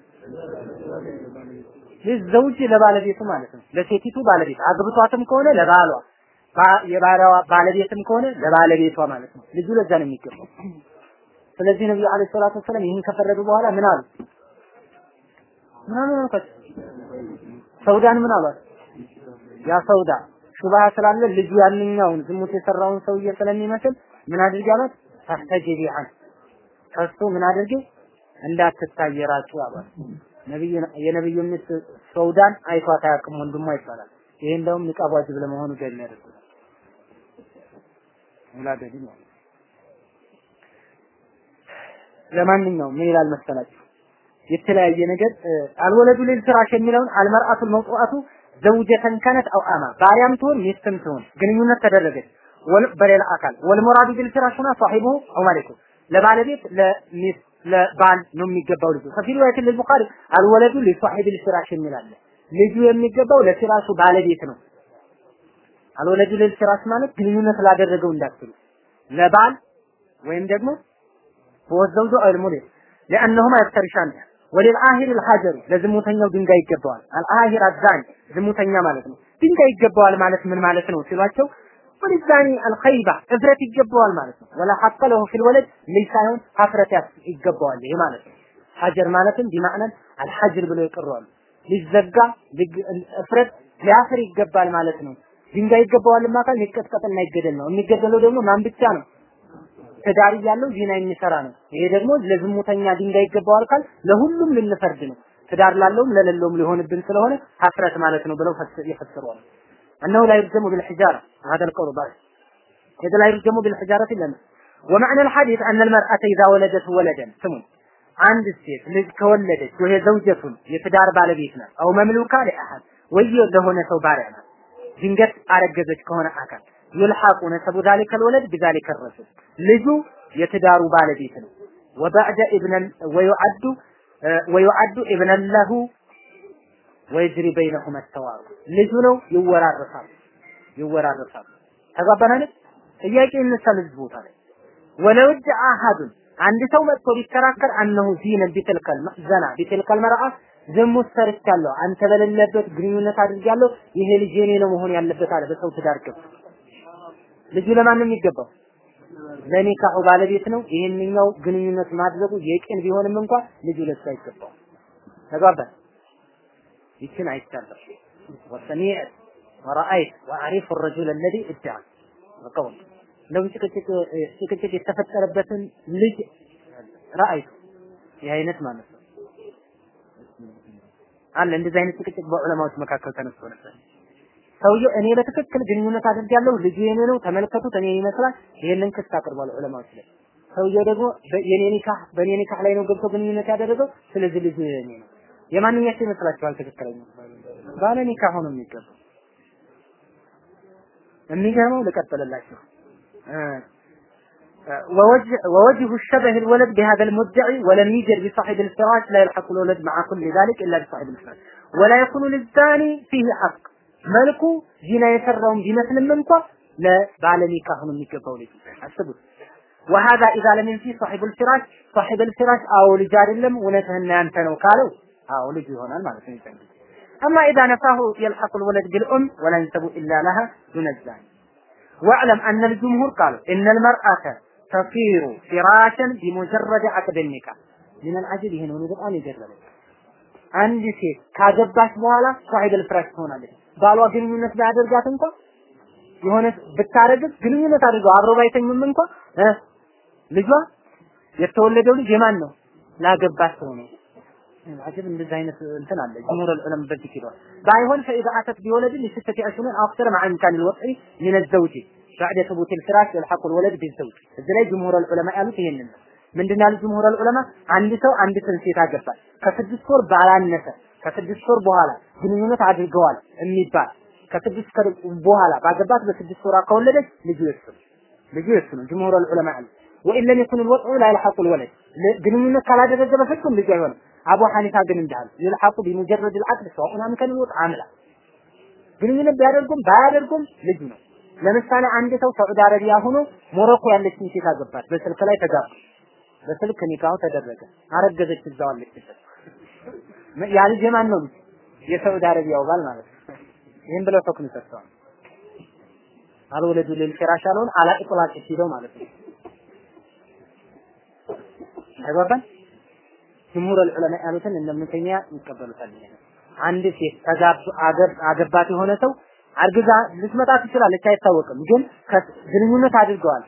ዘውጅ ለባለቤቱ ማለት ነው። ለሴቲቱ ባለቤት አግብቷትም ከሆነ ለባሏ የባሪያዋ ባለቤትም ከሆነ ለባለቤቷ ማለት ነው። ልጁ ለዛ ነው የሚገባው። ስለዚህ ነብዩ አለይሂ ሰላቱ ወሰለም ይህን ከፈረዱ በኋላ ምን አሉ? ምን አሉ ሰውዳን ምን አሏት? ያ ሰውዳ ሹባሃ ስላለ ልጁ ያንኛውን ዝሙት የሰራውን ሰውዬ ስለሚመስል ምን አድርጊ አሏት? ታስተጂቢ አን ከሱ ምን አድርጊ እንዳትታይ ራሱ አሏት። ነብዩ የነብዩ ሚስት ሰውዳን አይቷት አያውቅም ወንድሟ ይባላል። ይሄ እንደውም ንቃብ ዋጅብ ለመሆኑ ገኝ ያደርጉት ሙላደዲ ነው። ለማንኛውም ምን ይላል መሰላችሁ የተለያየ ነገር አልወለዱ ሊል ፍራሽ የሚለውን አልመርአቱ መውጡአቱ ዘውጀተን ከነት አው አማ ባሪያም ትሆን ሚስትም ትሆን ግንኙነት ተደረገች ወል በሌላ አካል ወልሙራዱ ቢል ፍራሽ ሆና ሳሂቡ አው ማለኩ ለባለቤት ለሚስት ለባል ነው የሚገባው ልጁ ከፊ ሪዋየት ለልቡኻሪ አልወለዱ ሊሷሂብ ልፍራሽ የሚላለ ልጁ የሚገባው ለፍራሹ ባለቤት ነው አልወለዱ ልፍራሽ ማለት ግንኙነት ላደረገው እንዳትሉ ለባል ወይም ደግሞ ወዘውጁ አልሙሊክ لانهما يفترشان ወለልአሂር ልሐጀሩ ለዝሙተኛው ድንጋይ ይገባዋል። አልአሂር አዛኝ ዝሙተኛ ማለት ነው። ድንጋይ ይገባዋል ማለት ምን ማለት ነው ሲሏቸው ወለዛኒ አልኸይባ እፍረት ይገባዋል ማለት ነው። ወላ ሐቀ ለሁ ፊል ወለድ ልጅ ሳይሆን ሀፍረት ይገባዋል ይሄ ማለት ነው። ሐጀር ማለትም ቢማዕነን አልሐጅር ብሎ ይቀሯሉ። ሊዘጋ እፍረት ሊያፍር ይገባል ማለት ነው። ድንጋይ ይገባዋል ማካል ይቀጥቀጥና ይገደል ነው። የሚገደለው ደግሞ ማን ብቻ ነው? ትዳር እያለው ዚና የሚሰራ ነው ይሄ ደግሞ ለዝሙተኛ ድንጋይ ይገባዋል ካል ለሁሉም ልንፈርድ ነው ትዳር ላለውም ለሌለውም ሊሆንብን ስለሆነ ሀፍረት ማለት ነው ብለው ይፈስሯል أنه لا يلزم بالحجارة هذا القول ضعيف إذا لا يلزم بالحجارة لم ومعنى الحديث أن المرأة إذا ولدت ولدا سمون عند السيف ልጅ ከወለደች وهي زوجة የትዳር ባለቤት ናት أو مملوكة لأحد ወይ ለሆነ ሰው ባሪያ ናት ድንገት አረገዘች ከሆነ አካል ዩልሐቁ ነሰቡ ዛሊከ ልወለድ ቢዛሊከ ረሱል ልጁ የትዳሩ ባለቤት ነው። ወባዕደ ኢብነን ወዩዓዱ ወዩዓዱ ለሁ ወይጅሪ በይነሁመ ተዋሩ ልጁ ነው ይወራረሳሉ ይወራረሳሉ። ተግባባን ጥያቄ ይነሳል እዚህ ቦታ ላይ ወለው አሃዱን አንድ ሰው መጥቶ ቢከራከር አነሁ ዚነን ቢትልከል ዘና ቢትልከል መርአ ዝሙት ሰርቻለሁ፣ አንተ በሌለበት ግንኙነት አድርጋለሁ፣ ይሄ ልጅ የኔ ነው መሆን ያለበት አለ። በሰው ትዳር ገብቶ ልጁ ለማን ነው የሚገባው? ለኒካሁ ባለቤት ነው። ይሄንኛው ግንኙነት ማድረጉ የቅን ቢሆንም እንኳን ልጁ ለሱ አይገባው። ተግባባን? ይችን አይቻለሁ። ወሰሚዕት ወረአይት ወአሪፉ ረጁል አለዚ እድዓ ቀውል እንደውም ጭቅጭቅ የተፈጠረበትን ልጅ ረአይቱ ይህ አይነት ማለት ነው አለ። እንደዚህ አይነት ጭቅጭቅ በዑለማዎች መካከል ተነስቶ ነበር። ሰውየው እኔ በትክክል ግንኙነት አድርጋለሁ ልጁ የኔ ነው ተመልከቱት እኔ ይመስላል ይሄንን ክስ አቅርቧል ዑለማዎች ላይ ሰውየው ደግሞ የኔ ኒካህ በኔ ኒካህ ላይ ነው ገብቶ ግንኙነት ያደረገው ስለዚህ ልጁ የኔ ነው የማንኛቸው ይመስላችኋል ትክክለኛ ባለ ኒካህ ሆኖ የሚገባው የሚገርመው ልቀጥልላችሁ ووجه ووجه الشبه الولد بهذا المدعي ولم يجر بصاحب الفراش لا يلحق الولد مع كل ذلك الا بصاحب الفراش ولا يكون للزاني فيه حق መልኩ ዚና የሰራውን ቢመስልም እንኳ ለባለ ኒካህ ነው የሚገባው ልጅ አስቡት وهذا اذا لم ينفي صاحب الفراش صاحب الفراش አዎ ልጅ አይደለም እውነትህና ያንተ ነው ካለው አዎ ልጅ ይሆናል ማለት ነው ይዘንግ اما اذا نفاه يلحق الولد بالام ولا ينسب الا لها دون الزاني واعلم ان الجمهور قالوا ان المراه تصير فراشا بمجرد عقد النكاح من العجب هنا ነው በጣም ይገርማል አንድ ሴት ካገባች በኋላ ሳሂበል ፍራሽ ትሆናለች ባሏ ግንኙነት ባያደርጋት እንኳን የሆነ ብታረግዝ ግንኙነት አድርገው አብረው ባይተኙም እንኳን ልጇ የተወለደው ልጅ የማን ነው ላገባት ሰው ነው አጀብ እንደዚህ አይነት እንትን አለ ጅሙር العلماء በዚህ ይሏል ባይሆን فاذا اتت بولد لستة اشهر اكثر مع امكان الوضع من الزوج بعد ثبوت الفراش يلحق الولد بالزوج እዚህ ላይ ጅሙር العلماء ያሉት ይሄንን ነው ምንድን ያሉት ጅሙር العلماء አንድ ሰው አንዲትን ሴት አገባል ከስድስት ወር ባላነሰ ከስድስት ወር በኋላ ግንኙነት አድርገዋል የሚባል ከስድስት ወር በኋላ ባገባት በስድስት ወራ ከወለደች ልጁ የሱ ልጁ የሱ ነው። جمهور العلماء አለ። وإن لم يكن الوطء لا الولد። ግንኙነት ካላደረገ በፍጹም ልጁ አይሆንም። አቡ ሐኒፋ ግን እንዳሉ يلحق بمجرد العقد سواء أمكن الوطء أم لا። ግንኙነት ቢያደርጉም ባያደርጉም ልጁ ነው። ለምሳሌ አንድ ሰው ሳዑዲ አረቢያ ሆኖ ሞሮኮ ያለችን ሴት አገባት። በስልክ ላይ ተጋቡ። በስልክ ኒካሁ ተደረገ። አረገዘች እዛው አለችበት። ያ ልጅ የማን ነው? የሳዑዲ አረቢያው ባል ማለት ነው። ይህን ብለው ሁክም ሰጥተዋል። አልወለዱ ለልፍራሽ አለውን አላ ኢጥላቅ ሲለው ማለት ነው። አይባባን ጅምሁር ዑለማ ያሉትን ተይሚያ ይቀበሉታል። አንድ ሴት ተጋብ አገባት የሆነ ሰው አርግዛ ልትመጣ ትችላለች፣ አይታወቅም። ግን ግንኙነት አድርገዋል።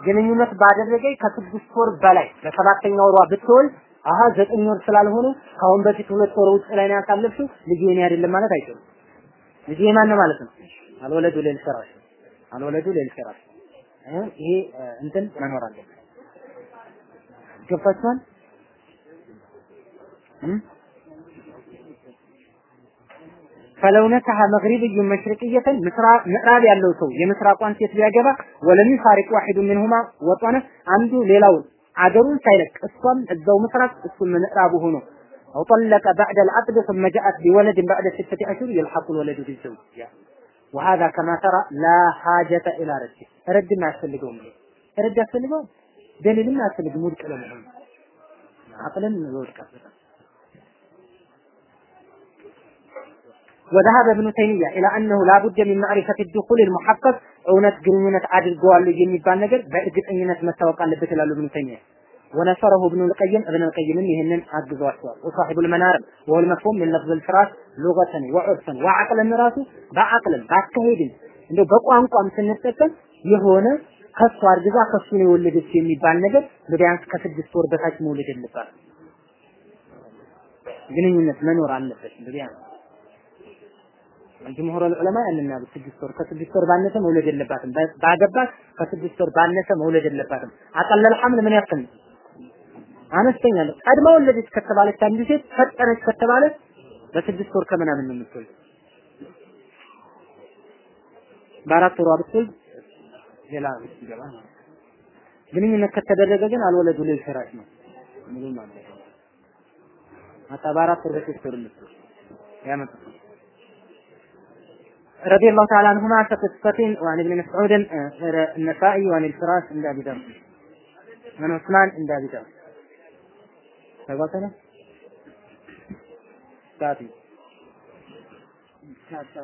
ግንኙነት ባደረገኝ ከስድስት ወር በላይ በሰባተኛ ወሯ ብትወልድ አሀ ዘጠኝ ወር ስላልሆነ ከአሁን በፊት ሁለት ወር ውጭ ላይ ነው ያሳለፍሽው ልጅ የኔ አይደለም ማለት አይችልም። ልጅ የማን ነው ማለት ነው? አልወለዱ ሌል ፍራሽ አልወለዱ ሌል ፍራሽ ይሄ እንትን መኖር አለበት። ገባችኋል? ፈለው ነካሐ መግሪብዩን መሽሪቅየተን ምዕራብ ያለው ሰው የምስራቋን ሴት ቢያገባ ወለም ዩፋሪቅ ዋሂዱ ሚንሁማ ወጠነ አንዱ ሌላውን አገሩን ሳይለቅ እሷም እዛው ምስራቅ እሱም ምዕራቡ ሆኖ أو طلق بعد العقد ثم جاءت بولد بعد ستة أشهر يلحق الولد بالزوج وهذا كما ترى لا حاجة إلى رد رد ما يسلقون رد يسلقون دليل ما يسلق مولك لهم عقلا يورك وذهب ابن تيمية إلى أنه لا بد من معرفة الدخول المحقق እውነት ግንኙነት አድርገዋል የሚባል ነገር በእርግጠኝነት መታወቅ አለበት ይላሉ ኢብኑ ተይሚያ ወነሰረሁ ኢብኑ ልቀይም ኢብኑ ልቀይምም ይህንን አግዟቸዋል። ወሳሒቡ ልመናርም ወል መፍሁም ምን ለፍዝ ልፍራት ሉገተን ወዑርፈን ወዐቅለን ራሱ በዐቅልም ባካሄድም እንደው በቋንቋም ስንጠቀም የሆነ ከሱ አርግዛ ከሱ ነው የወለደች የሚባል ነገር ቢያንስ ከስድስት ወር በታች መውለድ የለባትም። ግንኙነት መኖር አለበት ቢያንስ ጅምሁር ዑለማ ያንን ያሉት ወር ከስድስት ወር ባነሰ መውለድ የለባትም። ባገባት ከስድስት ወር ባነሰ መውለድ የለባትም። አቀለል ሐምል ምን ያክል? አነስተኛ ነው። ቀድማ ወለደች ከተባለች አንድ ሴት ፈጠነች ከተባለ በስድስት ወር ከምናምን ነው የምትወልድ። በአራት ወሯ ብትወልድ ሌላ ይገባ ግንኙነት ከተደረገ ግን አልወለዱ ሌል ፍራሽ ነው ምንም ማለት ነው። አታ በአራት ወር በስድስት ወር የምትወልድ ያመጡት رضي الله تعالى عنهما في قصة وعن ابن مسعود النسائي وعن الفراش عند أبي داود عن عثمان عند أبي داود فقط